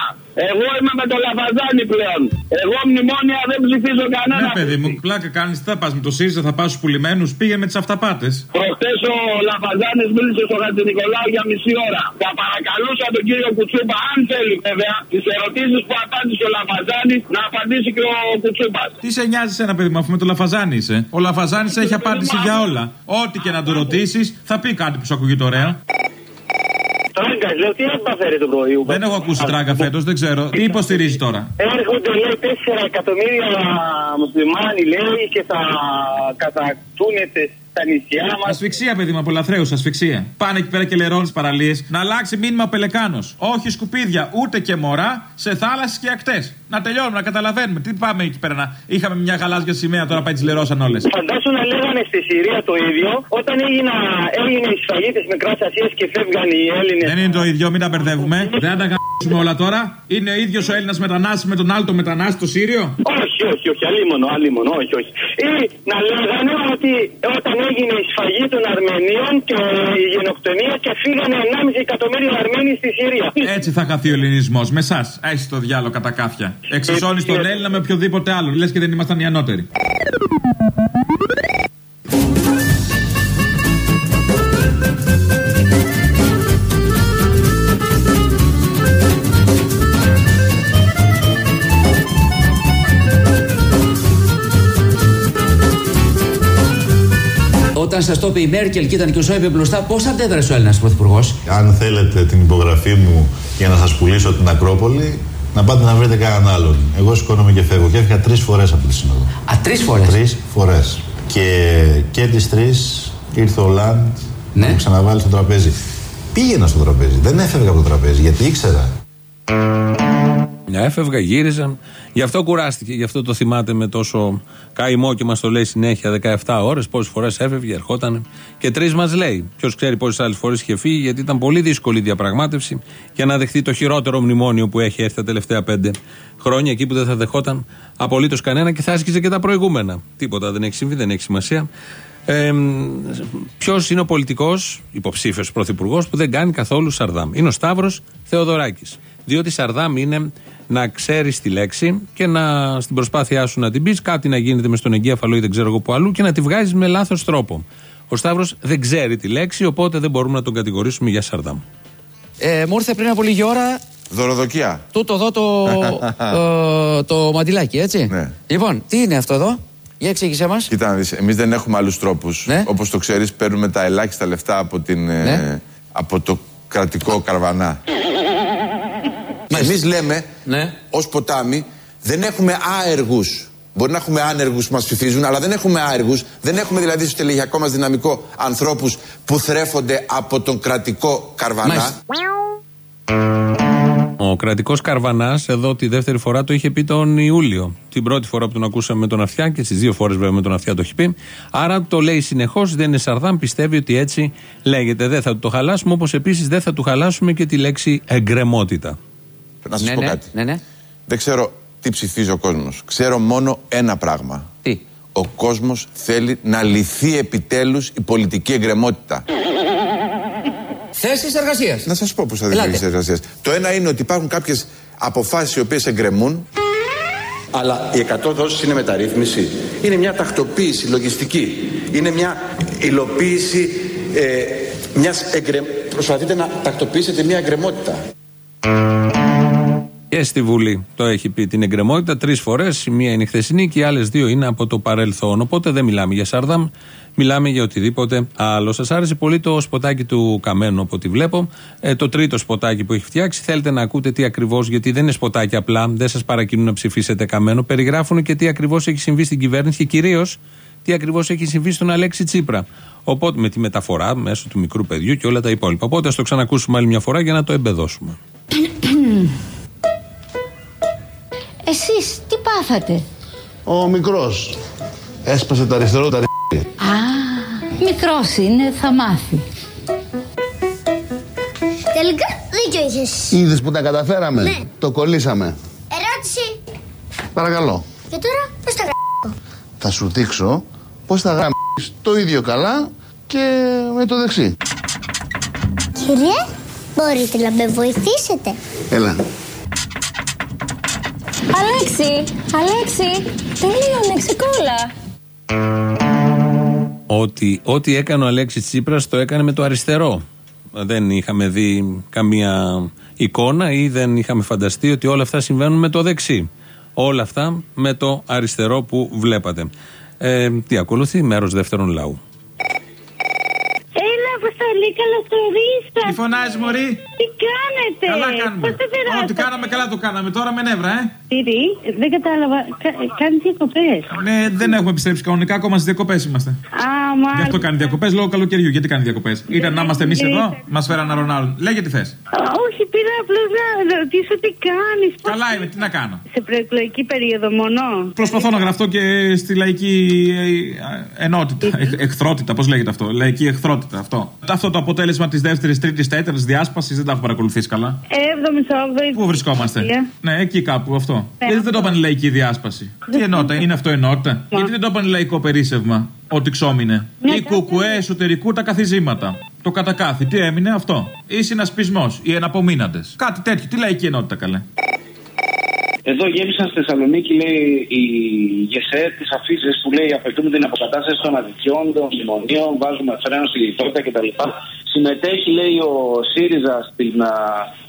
Εγώ είμαι με το Λαφαζάνι πλέον. Εγώ μνημόνια δεν ψηφίζω κανένα. Ναι, παιδί μου, πλάκα κάνεις, τι θα πας με το ΣΥΡΙΖΑ, θα πας στους πουλημένους, πήγε με τις αυταπάτες. Προχτέ ο Λαφαζάνης μίλησε στο Χατζη Νικολάου για μισή ώρα. Θα παρακαλούσα τον κύριο Κουτσούπα, αν θέλει βέβαια, τις ερωτήσεις που απάντησε ο Λαφαζάνης να απαντήσει και ο Κουτσούπα. Τι σε νοιάζει ένα παιδί μου, αφού με το Λαφαζάνη είσαι; Ο Λαφαζάνης έχει απάντηση για όλα. Ό,τι και να το ρωτήσεις, θα πει κάτι που σου ακούγεται ωραία. Τράγκα, λέω τι θα φέρει το πρωί. Δεν έχω ακούσει τράγκα φέτος, δεν ξέρω. Τι υποστηρίζει τώρα; Έρχονται λέει 4 εκατομμύρια μουσουλμάνοι λέει και θα κατακτούν στα νησιά μα. Ασφυξία, παιδί μου, από λαθρέου, ασφυξία. Πάνε εκεί πέρα και λερώνει τι παραλίε. Να αλλάξει μήνυμα ο Πελεκάνο. Όχι σκουπίδια, ούτε και μωρά σε θάλασσε και ακτέ. Να τελειώνουμε, να καταλαβαίνουμε. Τι πάμε εκεί πέρα να. Είχαμε μια γαλάζια σημαία, τώρα πάει τι λερώσαν όλε. Φαντάσου να λέγανε στη Συρία το ίδιο όταν έγινα, έγινε η σφαγή τη Μικρά Ασία και φεύγαν οι Έλληνε. Δεν είναι το ίδιο, μην τα μπερδεύουμε. Δεν θα τα γαμπήσουμε όλα τώρα. Είναι ο ίδιο ο Έλληνα μετανάστη με τον άλλο το μετανάστη, το Σύριο. Όχι, όχι, όχι, αλίμονο, αλίμονο, όχι, όχι. Ή να λέγανε ότι όταν έγινε η σφαγή των Αρμενίων και η γενοκτονία και φύγανε 1,5 εκατομμύριο Αρμένοι στη Συρία. Έτσι θα χαθεί ο ελληνισμός. Με εσάς. Έχει το διάλογο κατά κάφια. Εξισώνεις τον Έλληνα με οποιοδήποτε άλλο. Λες και δεν ήμασταν οι ανώτεροι. Όταν σας το είπε η Μέρκελ και ήταν και ο Σόιμπε μπροστά, πώς αντέδρασε ο Έλληνας Πρωθυπουργός; Αν θέλετε την υπογραφή μου για να σας πουλήσω την Ακρόπολη, να πάτε να βρείτε κανέναν άλλον. Εγώ σηκώνομαι και φεύγω. Και έφυγα τρεις φορές από τη Σύνοδο. Α, τρεις φορές; Τρεις φορές. Και, και τις τρεις ήρθε ο Λαντ Ναι. να μου ξαναβάλει στο τραπέζι. Πήγαινα στο τραπέζι. Δεν έφευγα από το τραπέζι γιατί ήξερα. Μια έφευγα, γύριζαν. Γι' αυτό κουράστηκε, γι' αυτό το θυμάται με τόσο καημό και μας το λέει συνέχεια 17 ώρες. Πόσες φορές έφευγε, ερχόταν. Και τρεις μας λέει. Ποιος ξέρει πόσες άλλες φορές είχε φύγει, γιατί ήταν πολύ δύσκολη η διαπραγμάτευση για να δεχτεί το χειρότερο μνημόνιο που έχει έρθει τα τελευταία πέντε χρόνια, εκεί που δεν θα δεχόταν απολύτως κανένα και θα άσκησε και τα προηγούμενα. Τίποτα δεν έχει συμβεί, δεν έχει σημασία. Ε, Ποιος είναι ο πολιτικός υποψήφιος πρωθυπουργός που δεν κάνει καθόλου Σαρδάμ. Είναι ο Σταύρος Θεοδωράκης. Διότι Σαρδάμ είναι να ξέρεις τη λέξη και να στην προσπάθειά σου να την πεις, κάτι να γίνεται με στον εγκέφαλο ή δεν ξέρω εγώ που αλλού και να τη βγάζεις με λάθος τρόπο. Ο Σταύρος δεν ξέρει τη λέξη, οπότε δεν μπορούμε να τον κατηγορήσουμε για Σαρδάμ. Ε, μου ήρθε πριν από λίγη ώρα Δωροδοκία. τούτο εδώ το, ε, το μαντιλάκι, έτσι. Ναι. Λοιπόν, τι είναι αυτό εδώ, για εξήγησέ μας. Κοίτα να δεις, εμείς δεν έχουμε άλλους τρόπους. Ναι. Όπως το ξέρεις, παίρνουμε τα ελάχιστα λεφτά από, την, ε, Ναι. από το κρατικό καρβανά. Εμείς λέμε, Ναι. ως ποτάμι, δεν έχουμε άεργους. Μπορεί να έχουμε άνεργους που μας ψηφίζουν, αλλά δεν έχουμε άεργους. Δεν έχουμε δηλαδή στο τελεγιακό μας δυναμικό ανθρώπους που θρέφονται από τον κρατικό καρβανά. Μάλιστα. Ο κρατικός Καρβανάς, εδώ τη δεύτερη φορά το είχε πει τον Ιούλιο. Την πρώτη φορά που τον ακούσαμε με τον Αυτιά και στις δύο φορές βέβαια με τον Αυτιά το έχει πει. Άρα το λέει συνεχώς, δεν είναι Σαρδάμ, πιστεύει ότι έτσι λέγεται. Δεν θα του το χαλάσουμε, όπως επίσης δεν θα του χαλάσουμε και τη λέξη εγκρεμότητα. Να σας Ναι, πω ναι, κάτι. ναι, ναι. Δεν ξέρω τι ψηφίζει ο κόσμος. Ξέρω μόνο ένα πράγμα. Τι; Ο κόσμος θέλει να λυθεί επιτέλους η πολιτική εγκρεμότητα. Θέσεις εργασίας. Να σας πω πώς θα Ελάτε. δημιουργήσει εργασίες. Το ένα είναι ότι υπάρχουν κάποιες αποφάσεις οι οποίες εγκρεμούν. Αλλά η 100 δόσεις είναι μεταρρύθμιση. Είναι μια τακτοποίηση λογιστική. Είναι μια υλοποίηση ε, μιας εγκρε... Προσπαθείτε να τακτοποιήσετε μια εγκρεμότητα. Και στη Βουλή το έχει πει την εγκρεμότητα τρεις φορές. Η μία είναι η χθεσινή και οι άλλες δύο είναι από το παρελθόν. Οπότε δεν μιλάμε για Σάρδαμ, μιλάμε για οτιδήποτε άλλο. Σας άρεσε πολύ το σποτάκι του Καμένου, από ό,τι βλέπω. Ε, το τρίτο σποτάκι που έχει φτιάξει. Θέλετε να ακούτε τι ακριβώς, γιατί δεν είναι σποτάκι απλά, δεν σας παρακινούν να ψηφίσετε Καμένο. Περιγράφουν και τι ακριβώς έχει συμβεί στην κυβέρνηση και κυρίως τι ακριβώς έχει συμβεί στον Αλέξη Τσίπρα. Οπότε με τη μεταφορά μέσω του μικρού παιδιού και όλα τα υπόλοιπα. Οπότε ας το ξανακούσουμε άλλη μια φορά για να το εμπεδώσουμε. Εσείς τι πάθατε; Ο μικρός έσπασε το αριστερό τα Α, μικρός είναι, θα μάθει. Τελικά δίκιο είχες. Είδες που τα καταφέραμε; Ναι. Το κολλήσαμε. Ερώτηση. Παρακαλώ. Και τώρα πώς τα γράψω. Θα σου δείξω πώς θα γράψεις το ίδιο καλά και με το δεξί. Κύριε, μπορείτε να με βοηθήσετε. Έλα. Αλέξη, Αλέξη, τελείωνε, ξεκόλα. Ότι ό,τι έκανε ο Αλέξης Τσίπρας το έκανε με το αριστερό. Δεν είχαμε δει καμία εικόνα ή δεν είχαμε φανταστεί ότι όλα αυτά συμβαίνουν με το δεξί. Όλα αυτά με το αριστερό που βλέπατε. Ε, τι ακολουθεί, μέρος δεύτερον λαού. Έλα, Αποστολή, καλώς το ορίσατε. Τι φωνάζεις, Μωρή; Τι κάνετε; Καλά κάνουμε. Πώς το περάσατε; Ό,τι κάναμε, καλά το κάναμε. Τώρα με νεύρα, ε. Τι, τι, δεν κατάλαβα. Κα- κάνεις διακοπές. Ναι, δεν έχουμε επιστρέψει κανονικά, ακόμα στις διακοπές είμαστε. Α, Γι' αυτό μάλιστα. κάνει διακοπές λόγω καλοκαιριού. Γιατί κάνει διακοπές; Ήταν να είμαστε εμείς Ναι. εδώ, μας φέραν ένα Ρονάλντο. Λέγε τι θες. Α, Όχι, πήρα απλώς να ρωτήσω τι κάνεις. Πώς- Καλά είμαι, τι να κάνω. Σε προεκλογική περίοδο μόνο. Προσπαθώ να γραφτώ και στη λαϊκή ε, ενότητα. Εχ- Εχθρότητα, πώς λέγεται αυτό; Λαϊκή εχθρότητα, αυτό. Αυτό το αποτέλεσμα της δεύτερης, τρίτης, τέταρτης διάσπασης δεν τα έχω παρακολουθήσει καλά. 7η, 8η. Πού βρισκόμαστε; Ναι, εκεί κάπου αυτό. Γιατί δεν το είπαν λαϊκή διάσπαση; Τι ενότητα, είναι αυτό ενότητα; Γιατί δεν το είπαν λαϊκό περίσσευμα, ότι ξόμινε. Ή κουκουέ εσωτερικού τα καθιζήματα. Το κατακάθι, τι έμεινε αυτό; Ή συνασπισμός, οι εναπομείναντες. Κάτι τέτοιο, τι λαϊκή ενότητα καλέ; Εδώ γέμισαν στη Θεσσαλονίκη, λέει, η ΓΕΣΕ τις αφήσεις που λέει απαιτούμε την αποκατάσταση των αδικιών, των μνημονίων, βάζουμε φρένο στη λιτότητα κτλ. Συμμετέχει, λέει, ο ΣΥΡΙΖΑ στην α,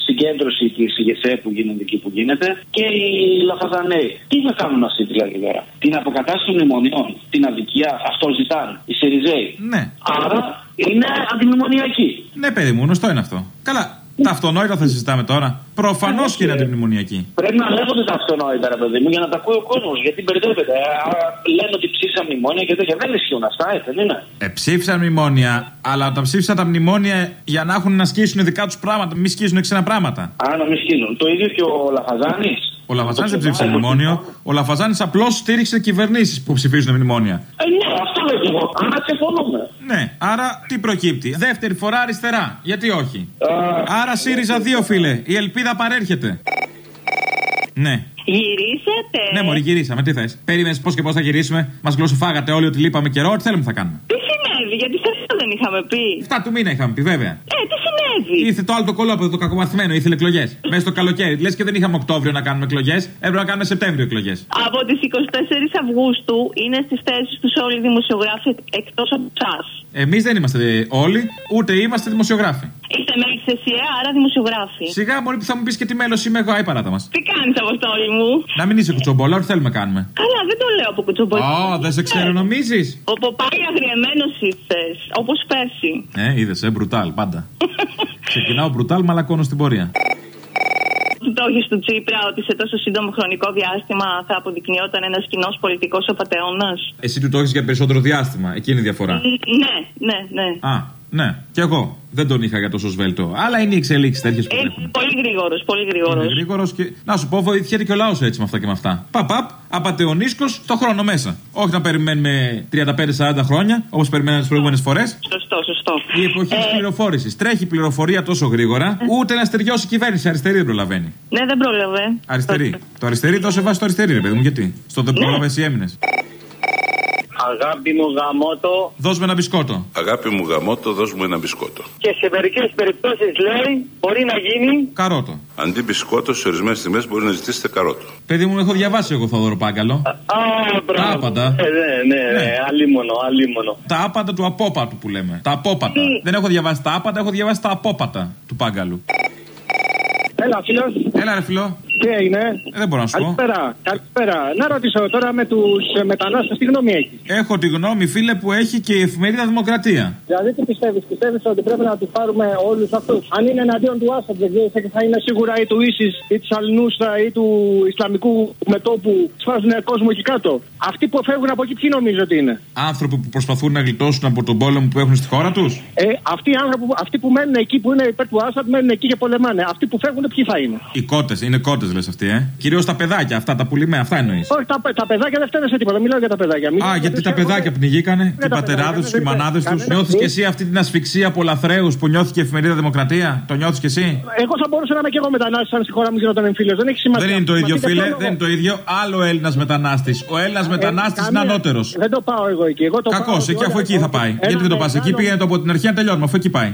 συγκέντρωση της ΓΕΣΕ που γίνεται εκεί που γίνεται και οι Λαφαζανέοι. Τι θα κάνουν αυτοί δηλαδή τώρα; Την αποκατάσταση των μνημονίων, την αδικία, αυτό ζητάνε οι ΣΥΡΙΖΑΙ. Ναι. Άρα είναι αντιμνημονιακοί. Ναι, παιδί μου, γνωστό είναι αυτό. Καλά. Τα αυτονόητα θα συζητάμε τώρα. Προφανώς και είναι αντιμνημονιακή. Πρέπει να λέγονται τα αυτονόητα, ρε παιδί μου, για να τα ακούει ο κόσμος. Γιατί μπερδεύεται. Ε, α, λένε ότι ψήφισαν μνημόνια και τέτοια. Δεν ισχύουν αυτά, έτσι δεν είναι. Ε, ψήφισαν μνημόνια, αλλά τα ψήφισαν τα μνημόνια για να έχουν να σκίσουν δικά τους πράγματα, μη σκίσουν ξένα πράγματα. Α, να μην σκύνουν. Το ίδιο και ο Λαφαζάνης. Ο Λαφαζάνης δεν ψήφισε μνημόνιο. Ο Λαφαζάνης απλώς στήριξε κυβερνήσεις που ψηφίζουν μνημόνια. Ε, ναι, αυτό λέω και εγώ. Άρα συμφωνούμε. Ναι, άρα τι προκύπτει. Δεύτερη φορά αριστερά. Γιατί όχι; Άρα ΣΥΡΙΖΑ δύο φίλε. Η ελπίδα παρέρχεται. Ναι. Γυρίσατε. Ναι, Μωρή, γυρίσαμε. Τι θες; Περίμενες πώς και πώς θα γυρίσουμε. Μας γλωσσοφάγατε όλοι ότι λείπαμε καιρό. Τι θέλουμε θα κάνουμε. Τι συνέβη, γιατί σε αυτό δεν είχαμε πει. 7 του μήνα είχαμε πει, βέβαια. Ε, τι συνέβη. Ήρθε το άλλο το κολόπεδο, το κακομαθημένο, ήθελε εκλογές. Μέσα στο καλοκαίρι. Λες και δεν είχαμε Οκτώβριο να κάνουμε εκλογές. Έπρεπε να κάνουμε Σεπτέμβριο εκλογές. Από τις 24 Αυγούστου είναι στις θέσεις τους όλοι οι δημοσιογράφοι εκτός από εσάς. Εμείς δεν είμαστε όλοι, ούτε είμαστε δημοσιογράφοι. Είστε μέλη της ΕΣΥΑ, άρα δημοσιογράφοι. Σιγά μόλι που θα μου πεις και τι μέλος είμαι εγώ, άι παράτα μας. Τι κάνεις Αποστόλη μου; Να μην είσαι κουτσομπόλα, ό,τι θέλουμε κάνουμε. Καλά, δεν το λέω από κουτσομπολί. Ω, δεν σε ξέρω, νομίζεις; Από πάλι αγριεμένος ήρθες, όπως πέρσι. Ε, είδες, ε, μπρουτάλ, πάντα. Ξεκινάω μπρουτάλ, μαλακώνω στην πορεία. Το έχεις του Τσίπρα ότι σε τόσο σύντομο χρονικό διάστημα θα αποδεικνυόταν ένας κοινός πολιτικός απαταιώνας; Εσύ του το έχεις για περισσότερο διάστημα, εκείνη η διαφορά. Ναι, ναι, ναι. Α, ναι, κι εγώ. Δεν τον είχα για τόσο σβέλτο. Αλλά είναι οι εξελίξεις τέτοιες που Ε, έχουν. πολύ γρήγορος, πολύ γρήγορος. Είναι γρήγορος και. Να σου πω, βοηθιέται και ο λαός έτσι με αυτά και με αυτά. Παπ-παπ, απαταιωνίσκο το χρόνο μέσα. Όχι να περιμένουμε 35-40 χρόνια, όπως περιμέναμε τις προηγούμενες φορές. Σωστό, σωστό. Η εποχή της πληροφόρησης. Τρέχει η πληροφορία τόσο γρήγορα, ούτε να στεριώσει η κυβέρνηση. Αριστερή δεν προλαβαίνει. Ναι, δεν πρόλαβε. Αριστερή. Το αριστερή δώσε βάση το αριστερή, ρε παιδί μου, γιατί. Στο δεν πρόλαβε ή έμεινες. Αγάπη μου γαμότο Δώσ' με ένα μπισκότο. Αγάπη μου γαμότο, δώσ' μου ένα μπισκότο. και σε μερικές περιπτώσεις λέει μπορεί να γίνει. Καρότο. Αντί μπισκότο, σε ορισμένες τιμέ μπορεί να ζητήσετε καρότο. Παιδί μου, έχω διαβάσει εγώ Θόδωρο Πάγκαλο. Α, μπράβο. Τα άπαντα. Ε, ναι, ναι, ναι, αλίμονο, αλίμονο. Τα άπαντα του απόπατου που λέμε. Τα απόπατα. Δεν έχω διαβάσει τα άπαντα, έχω διαβάσει τα απόπατα του Πάγκαλου. Έλα, φίλος. Έλα, ρε φιλό. Τι έγινε; Ε, δεν μπορώ να σου πω. Καλησπέρα. Καλησπέρα. Να ρωτήσω τώρα με τους μετανάστες τι γνώμη έχεις; Έχω τη γνώμη, φίλε, που έχει και η εφημερίδα Δημοκρατία. Δηλαδή τι πιστεύεις, πιστεύεις ότι πρέπει να τους πάρουμε όλους αυτούς; Αν είναι εναντίον του Άσαντ, δεν ξέρει και θα είναι σίγουρα ή του Ίση ή του Αλνούστρα ή του Ισλαμικού μετόπου σφάζουν κόσμο εκεί κάτω. Αυτοί που φεύγουν από εκεί, ποιοι νομίζω ότι είναι; Άνθρωποι που προσπαθούν να γλιτώσουν από τον πόλεμο που έχουν στη χώρα τους. Ε, αυτοί οι άνθρωποι, που- αυτοί που μένουν εκεί που είναι υπέρ του Άσαντ, μένουν εκεί και πολεμάνε. Αυτοί που φεύγουν, ποιοι θα είναι. Οι κότες, είναι κότες λες αυτοί, ε. Κυρίως τα παιδάκια, αυτά τα πουλημένα, αυτά εννοείς. Όχι, τα, τα παιδάκια δεν φταίνουν σε τίποτα. Μιλάω για τα παιδάκια. Μιλάω Α, για γιατί τους τα έχουν- παιδάκια πνιγήκανε, και οι τα πατεράδες παιδάκια, τους και οι δεν μανάδες τους. κανένα- Νιώθεις και εσύ αυτή την ασφυξία από λαθρέους που νιώθει και η εφημερίδα Δημοκρατία; Το νιώθεις και εσύ; Εγώ θα μπορούσα να είμαι και εγώ μετανάστης αν στη χώρα μου γινόταν εμφύλιο. Δεν έχει σημασία. Δεν είναι το ίδιο, Μα τι φίλε, κάνω δεν είναι εγώ. το ίδιο. Άλλο Έλληνας μετανάστης. Ο Έλληνας μετανάστης είναι καμία- ανώτερος. Δεν το πάω εγώ εκεί. Εγώ το Κακό, πάω ότι εκεί αφού όλα- εκεί θα πάει. ένα Γιατί δεν το πας; Εκεί, μεγάλο- πήγαινε το από την αρχή να τελειώνουμε, αφού εκεί πάει.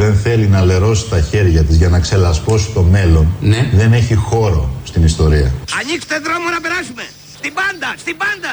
Δεν θέλει να λερώσει τα χέρια της για να ξελασπώσει το μέλλον δεν έχει χώρο στην ιστορία. Ανοίξτε δρόμο να περάσουμε. Στην πάντα, στην πάντα.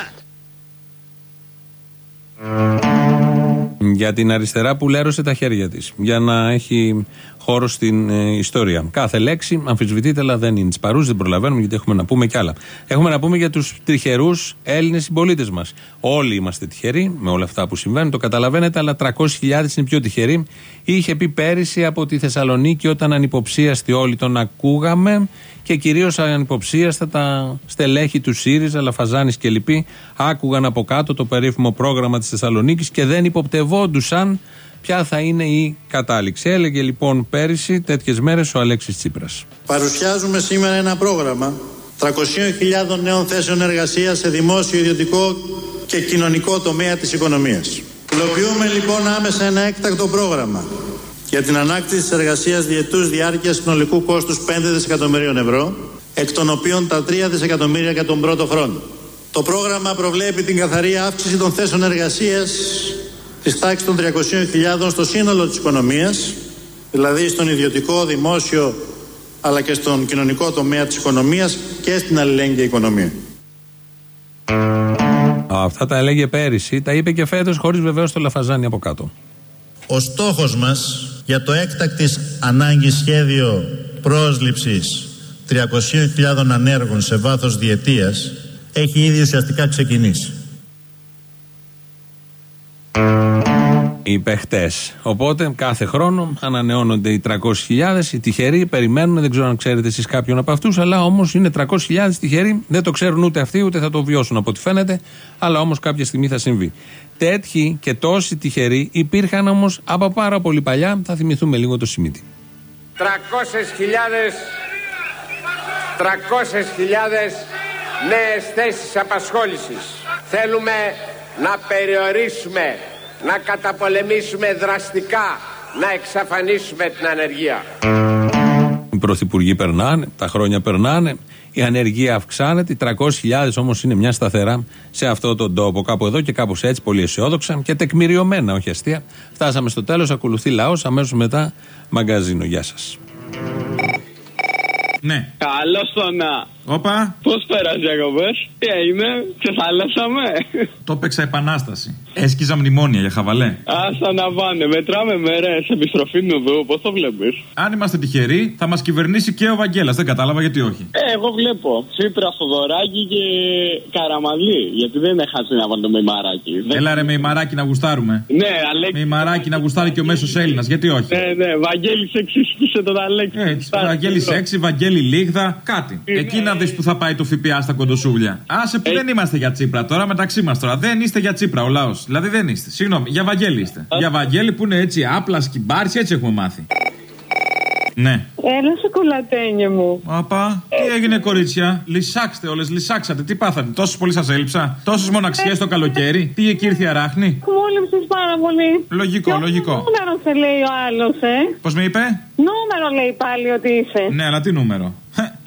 Για την αριστερά που λέρωσε τα χέρια της. Για να έχει χώρο στην ε, ιστορία. Κάθε λέξη αμφισβητείται, αλλά δεν είναι της παρούσης, δεν προλαβαίνουμε γιατί έχουμε να πούμε κι άλλα. Έχουμε να πούμε για τους τυχερούς Έλληνες συμπολίτες μας. Όλοι είμαστε τυχεροί με όλα αυτά που συμβαίνουν, το καταλαβαίνετε, αλλά 300.000 είναι πιο τυχεροί. Είχε πει πέρυσι από τη Θεσσαλονίκη όταν ανυποψίαστοι όλοι τον ακούγαμε και κυρίως ανυποψίαστα τα στελέχη του ΣΥΡΙΖΑ, Λαφαζάνης και λοιποί, άκουγαν από κάτω το περίφημο πρόγραμμα της Θεσσαλονίκης και δεν υποπτευόντουσαν ποια θα είναι η κατάληξη. Έλεγε λοιπόν πέρυσι, τέτοιες μέρες, ο Αλέξης Τσίπρας. Παρουσιάζουμε σήμερα ένα πρόγραμμα 300.000 νέων θέσεων εργασίας σε δημόσιο, ιδιωτικό και κοινωνικό τομέα της οικονομίας. Υλοποιούμε λοιπόν άμεσα ένα έκτακτο πρόγραμμα για την ανάκτηση της εργασίας διετούς διάρκειας συνολικού κόστους 5 δισεκατομμυρίων ευρώ, εκ των οποίων τα 3 δισεκατομμύρια για τον πρώτο χρόνο. Το πρόγραμμα προβλέπει την καθαρή αύξηση των θέσεων εργασίας της τάξης των 300.000 στο σύνολο της οικονομίας, δηλαδή στον ιδιωτικό, δημόσιο αλλά και στον κοινωνικό τομέα της οικονομίας και στην αλληλέγγυα οικονομία. Αυτά τα έλεγε πέρυσι, τα είπε και φέτος, χωρίς βεβαίως το λαφαζάνι από κάτω. Ο στόχος μας για το έκτακτης ανάγκης σχέδιο πρόσληψης 300.000 ανέργων σε βάθος διετίας έχει ήδη ουσιαστικά ξεκινήσει. Οι παιχτές. Οπότε κάθε χρόνο ανανεώνονται οι 300.000. Οι τυχεροί περιμένουν, δεν ξέρω αν ξέρετε εσείς κάποιον από αυτούς, αλλά όμως είναι 300.000 τυχεροί. Δεν το ξέρουν ούτε αυτοί, ούτε θα το βιώσουν από ό,τι φαίνεται, αλλά όμως κάποια στιγμή θα συμβεί. Τέτοιοι και τόσοι τυχεροί υπήρχαν όμως από πάρα πολύ παλιά. Θα θυμηθούμε λίγο το Σιμίτι. 300.000 300.000 νέες θέσεις απασχόλησης. Θέλουμε να περιορίσουμε, να καταπολεμήσουμε δραστικά, να εξαφανίσουμε την ανεργία. Οι πρωθυπουργοί περνάνε, τα χρόνια περνάνε, η ανεργία αυξάνεται, οι 300.000 όμως είναι μια σταθερά σε αυτόν τον τόπο. Κάπου εδώ και κάπως έτσι, πολύ αισιόδοξα και τεκμηριωμένα, όχι αστεία. Φτάσαμε στο τέλος, ακολουθεί λαός, αμέσως μετά μαγκαζίνο. Γεια σας. Ναι. Καλώς το να. Όπα. Πώς πέρασε, διακοπέ, Τι έγινε, ξεθαλάσσαμε. Το έπαιξα επανάσταση. Έσκυζα μνημόνια για χαβαλέ. Άστα να πάνε, μετράμε μέρες επιστροφή νουδού, πώς το βλέπεις; Αν είμαστε τυχεροί, θα μας κυβερνήσει και ο Βαγγέλας. Δεν κατάλαβα γιατί όχι. Ε, εγώ βλέπω Τσίπρα, Θοδωράκη και Καραμαλή. Γιατί δεν είναι χάσει να βάλω το μημαράκι. Δεν- Έλα ρε με ημαράκι να γουστάρουμε. Ναι, Αλέξη. Με ημαράκι να γουστάρει και ο μέσος Έλληνας. Γιατί όχι; Ναι, ναι, Βαγγέλης εξίσχυσε τον Αλέξη. Έτσι, Βαγγέλης 6, Βαγγέλη Λίγδα, κάτι. Ναι. Εκεί να δεις που θα πάει το ΦΠΑ στα κοντοσούβλια. Άσε Ε. που δεν είμαστε για Τσίπρα τώρα, μεταξύ μας τώρα. Δεν είστε για Τσίπρα ο λαός. Δηλαδή δεν είστε. Συγγνώμη, για Βαγγέλη είστε. Για Βαγγέλη που είναι έτσι άπλα σκυμπάρση, έτσι έχουμε μάθει. Ναι. Έλα σε κουλατένια μου. Απα, τι έγινε κορίτσια; Λυσάξτε όλες, λυσάξατε. Τι πάθατε, τόσο πολύ σας έλειψα. Τόσες μοναξιές το καλοκαίρι. Πήγε και ήρθε η αράχνη; Μου έλειψες πάρα πολύ. Λογικό, Ποιο λογικό. Νούμερο σε λέει ο άλλος, ε. Πώς με είπε; Νούμερο λέει πάλι ότι είσαι. Ναι, αλλά τι νούμερο.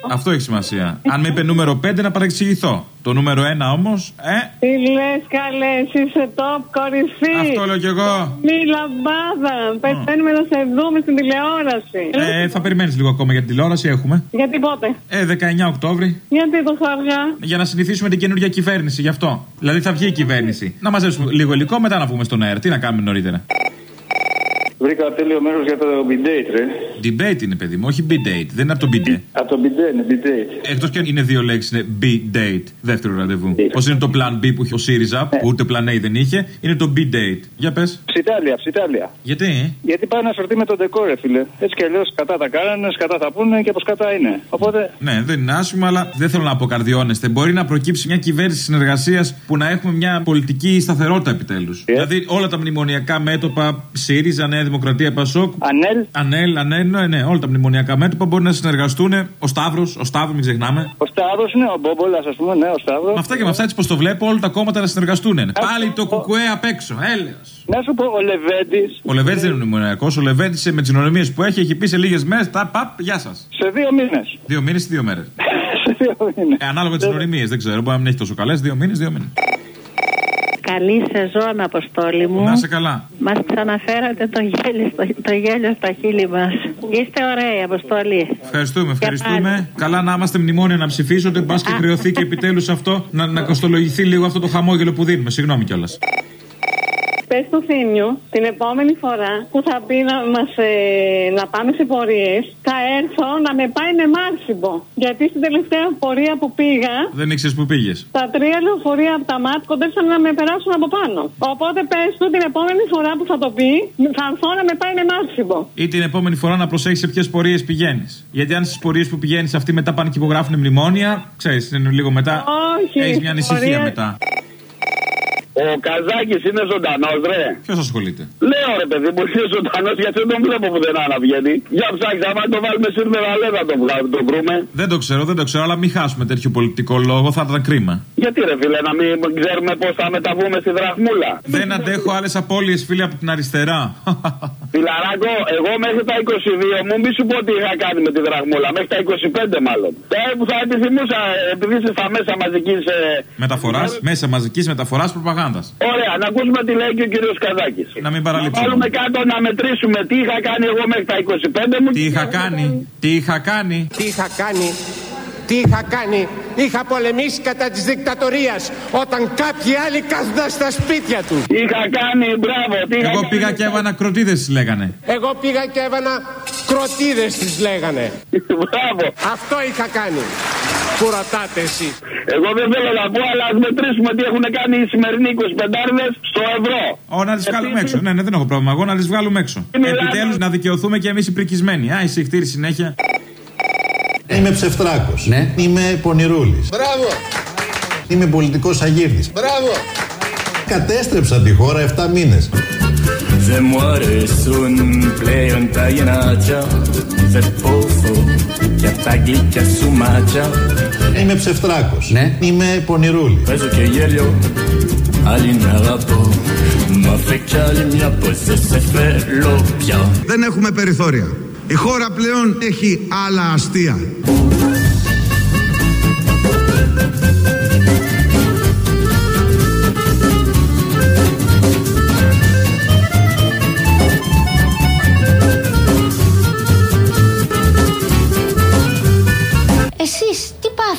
Αυτό έχει σημασία. Αν με είπε νούμερο 5 να παρεξηγηθώ. Το νούμερο 1 όμως, ε; Τι λες, καλέ, είσαι top κορυφή. Αυτό λέω κι εγώ. Μη λαμπάδα. Περιμένουμε να σε δούμε στην τηλεόραση. Ε, θα περιμένεις λίγο ακόμα για την τηλεόραση, έχουμε. Γιατί πότε; Ε, 19 Οκτώβρη. Γιατί τόσο αργά. Για να συνηθίσουμε την καινούργια κυβέρνηση, γι' αυτό. Δηλαδή θα βγει η κυβέρνηση. Να μαζέψουμε λίγο υλικό, μετά να βγούμε στον αέρα. Τι να κάνουμε νωρίτερα. Βρήκα τέλειο μέρος για το B-Date, ρε. Debate είναι, παιδί μου, όχι B-Date. Δεν είναι από το B-Date. Από το B-Date, είναι B-Date. Εκτός και αν είναι δύο λέξεις, είναι B-Date. Δεύτερο ραντεβού. Πώς είναι το Plan B που είχε ο ΣΥΡΙΖΑ, που ούτε Plan A δεν είχε, είναι το B-Date. Για πες. Ψιτάλια, ψιτάλια. Γιατί; Γιατί πάει να σορτεί με τον ντεκόρ, ρε φίλε. Έτσι κι αλλιώς κατά τα κάνανε, κατά τα πούνε και πως κατά είναι. Οπότε. Ναι, δεν είναι άσχημα, αλλά δεν θέλω να αποκαρδιώνεστε. Μπορεί να προκύψει μια κυβέρνηση συνεργασίας που να έχουμε μια πολιτική σταθερότητα επιτέλους. Δηλαδή όλα τα μνημονιακά μέτωπα, ΣΥΡΙΖΑ, Νέα Δημοκρατία, Πασόκ. Ανέλ. Ανέλ, ανέλ, ναι, ναι, όλα τα μνημονιακά μέτωπα μπορεί να συνεργαστούν. Ο Σταύρος, ο Σταύρος, μην ξεχνάμε. Ο Σταύρος είναι ο Μπόμπολας, ας πούμε, ναι, ο Σταύρος. Με αυτά και με αυτά έτσι πως το βλέπω, όλα τα κόμματα να συνεργαστούν. Πάλι το κουκουέ απ' έξω, έλεος. Να σου πω, ο Λεβέντης. Ο Λεβέντης δεν είναι μνημονιακός. Ο Λεβέντης με τις γνωριμίε που έχει, έχει πει σε λίγες μέρες, τα παπ, γεια σας. Σε δύο μήνες. Δύο μήνες ή δύο μέρες. σε δύο μήνες. Ε, ανάλογα τις γνωριμίε, δεν ξέρω, μπορεί να μην έχει τόσο καλές. Δύο μήνες, δύο μήνες. Καλή σεζόν, Αποστόλη μου. Να σε καλά. Μας ξαναφέρατε το γέλιο, στο, το γέλιο στα χείλη μας. Είστε ωραίοι, Αποστόλη. Ευχαριστούμε, ευχαριστούμε. Καλά να είμαστε μνημόνια να ψηφίσετε. Μπας και χρεωθεί και επιτέλους αυτό να, να κοστολογηθεί λίγο αυτό το χαμόγελο που δίνουμε. Συγγνώμη κιόλας. Πες του Θήμιου την επόμενη φορά που θα πει να, μας, ε, να πάμε σε πορείες, θα έρθω να με πάει με μάρσιμπο. Γιατί στην τελευταία πορεία που πήγα, Δεν ήξερες που πήγες. τα τρία λεωφορεία από τα ΜΑΤ κοντέψαν να με περάσουν από πάνω. Οπότε πες του την επόμενη φορά που θα το πει, θα έρθω να με πάει με μάρσιμπο. Ή την επόμενη φορά να προσέχεις σε ποιες πορείες πηγαίνεις. Γιατί αν στις πορείες που πηγαίνεις αυτοί μετά πάνε και υπογράφουν μνημόνια, ξέρεις, είναι λίγο μετά. Όχι. Έχεις μια ανησυχία πορεία- μετά. Ο Καζάκης είναι ζωντανός, ρε. Ποιος ασχολείται; Λέω ρε παιδί μου, είναι ζωντανός γιατί δεν τον βλέπω πουθενά να βγαίνει. Για ψάξει, άμα το βάλουμε σύρνερα, λέει θα τον, βγάλουμε, τον βρούμε. Δεν το ξέρω, δεν το ξέρω, αλλά μην χάσουμε τέτοιο πολιτικό λόγο, θα ήταν κρίμα. Γιατί ρε φίλε, να μην ξέρουμε πώς θα μεταβούμε στη δραχμούλα; Δεν αντέχω άλλες απώλειες, φίλε, από την αριστερά. Φιλαράκο, εγώ μέχρι τα 22 μου, μη σου πω τι είχα κάνει με τη δραχμούλα. Μέχρι τα 25 μάλλον. Ε, που θα επιθυμούσα, επειδή είσαι στα μέσα μαζικής. Μεταφοράς, μέσα μαζικής μεταφοράς προπαγάνδας. Ωραία, να ακούσουμε τι λέει και ο κύριος Καζάκη. Να μην παραλείψουμε. Βάλουμε κάτω να μετρήσουμε τι είχα κάνει εγώ μέχρι τα 25 μου. Τι είχα κάνει, τι είχα κάνει. Τι είχα κάνει, τι είχα κάνει. Είχα πολεμήσει κατά της δικτατορίας όταν κάποιοι άλλοι κάθονταν στα σπίτια τους. Είχα κάνει, μπράβο. Τι είχα Εγώ κάνει. πήγα και έβανα κροτίδες, λέγανε. Εγώ πήγα και έβανα κροτίδες τις λέγανε. Μπράβο. Αυτό είχα κάνει. Που ρωτάτε εσείς. Εγώ δεν θέλω να πω, αλλά ας μετρήσουμε τι έχουν κάνει οι σημερινοί 25 στο ευρώ. Ω, να τις βγάλουμε έξω. Ναι, ναι, δεν έχω πρόβλημα. Εγώ να τις βγάλουμε έξω. Επιτέλους να δικαιωθούμε και εμείς οι πρικισμένοι. Α, η συχτήρη συνέχεια. Είμαι ψευτράκος. Είμαι πονηρούλης. Μπράβο! Είμαι πολιτικός αγύρτης. Μπράβο! Κατέστρεψα τη χώρα 7 μήνες. Se muore su un pleonta ienagia, se poco che taglicchia su magia. Είμαι ψευτράκος. Είμαι πονηρούλης. Preso che ieri all'inarapo, ma fecchiali mia pose se fe lo pia. Δεν έχουμε περιθώρια. Η χώρα πλέον έχει άλλα αστεία.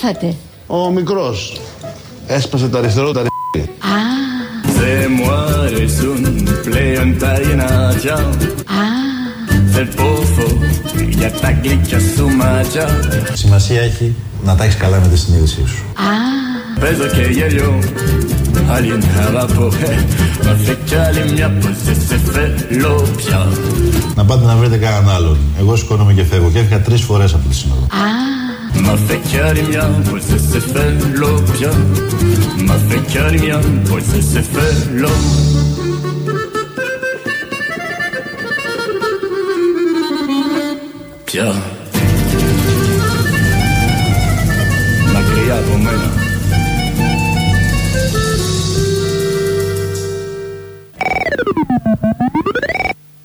Εσείς τι πάθατε. Ο μικρός έσπασε το αριστερό τα Se muore su un pleonta ienagia, se poco che taglicchia su magia. Σημασία έχει να τα έχεις καλά με τη συνείδησή σου. Preso che ieri all'inarapo, ma fecchiali mia pose se fe lo pia. Να πάτε να βρείτε κανέναν άλλον. Εγώ σηκώνομαι και φεύγω και έφυγα τρεις φορές από τη σύνοδο. Ma fecchiaria, poi se se fello pia, ma fecchiaria, poi se se fello. Pia. Ma criavo meno.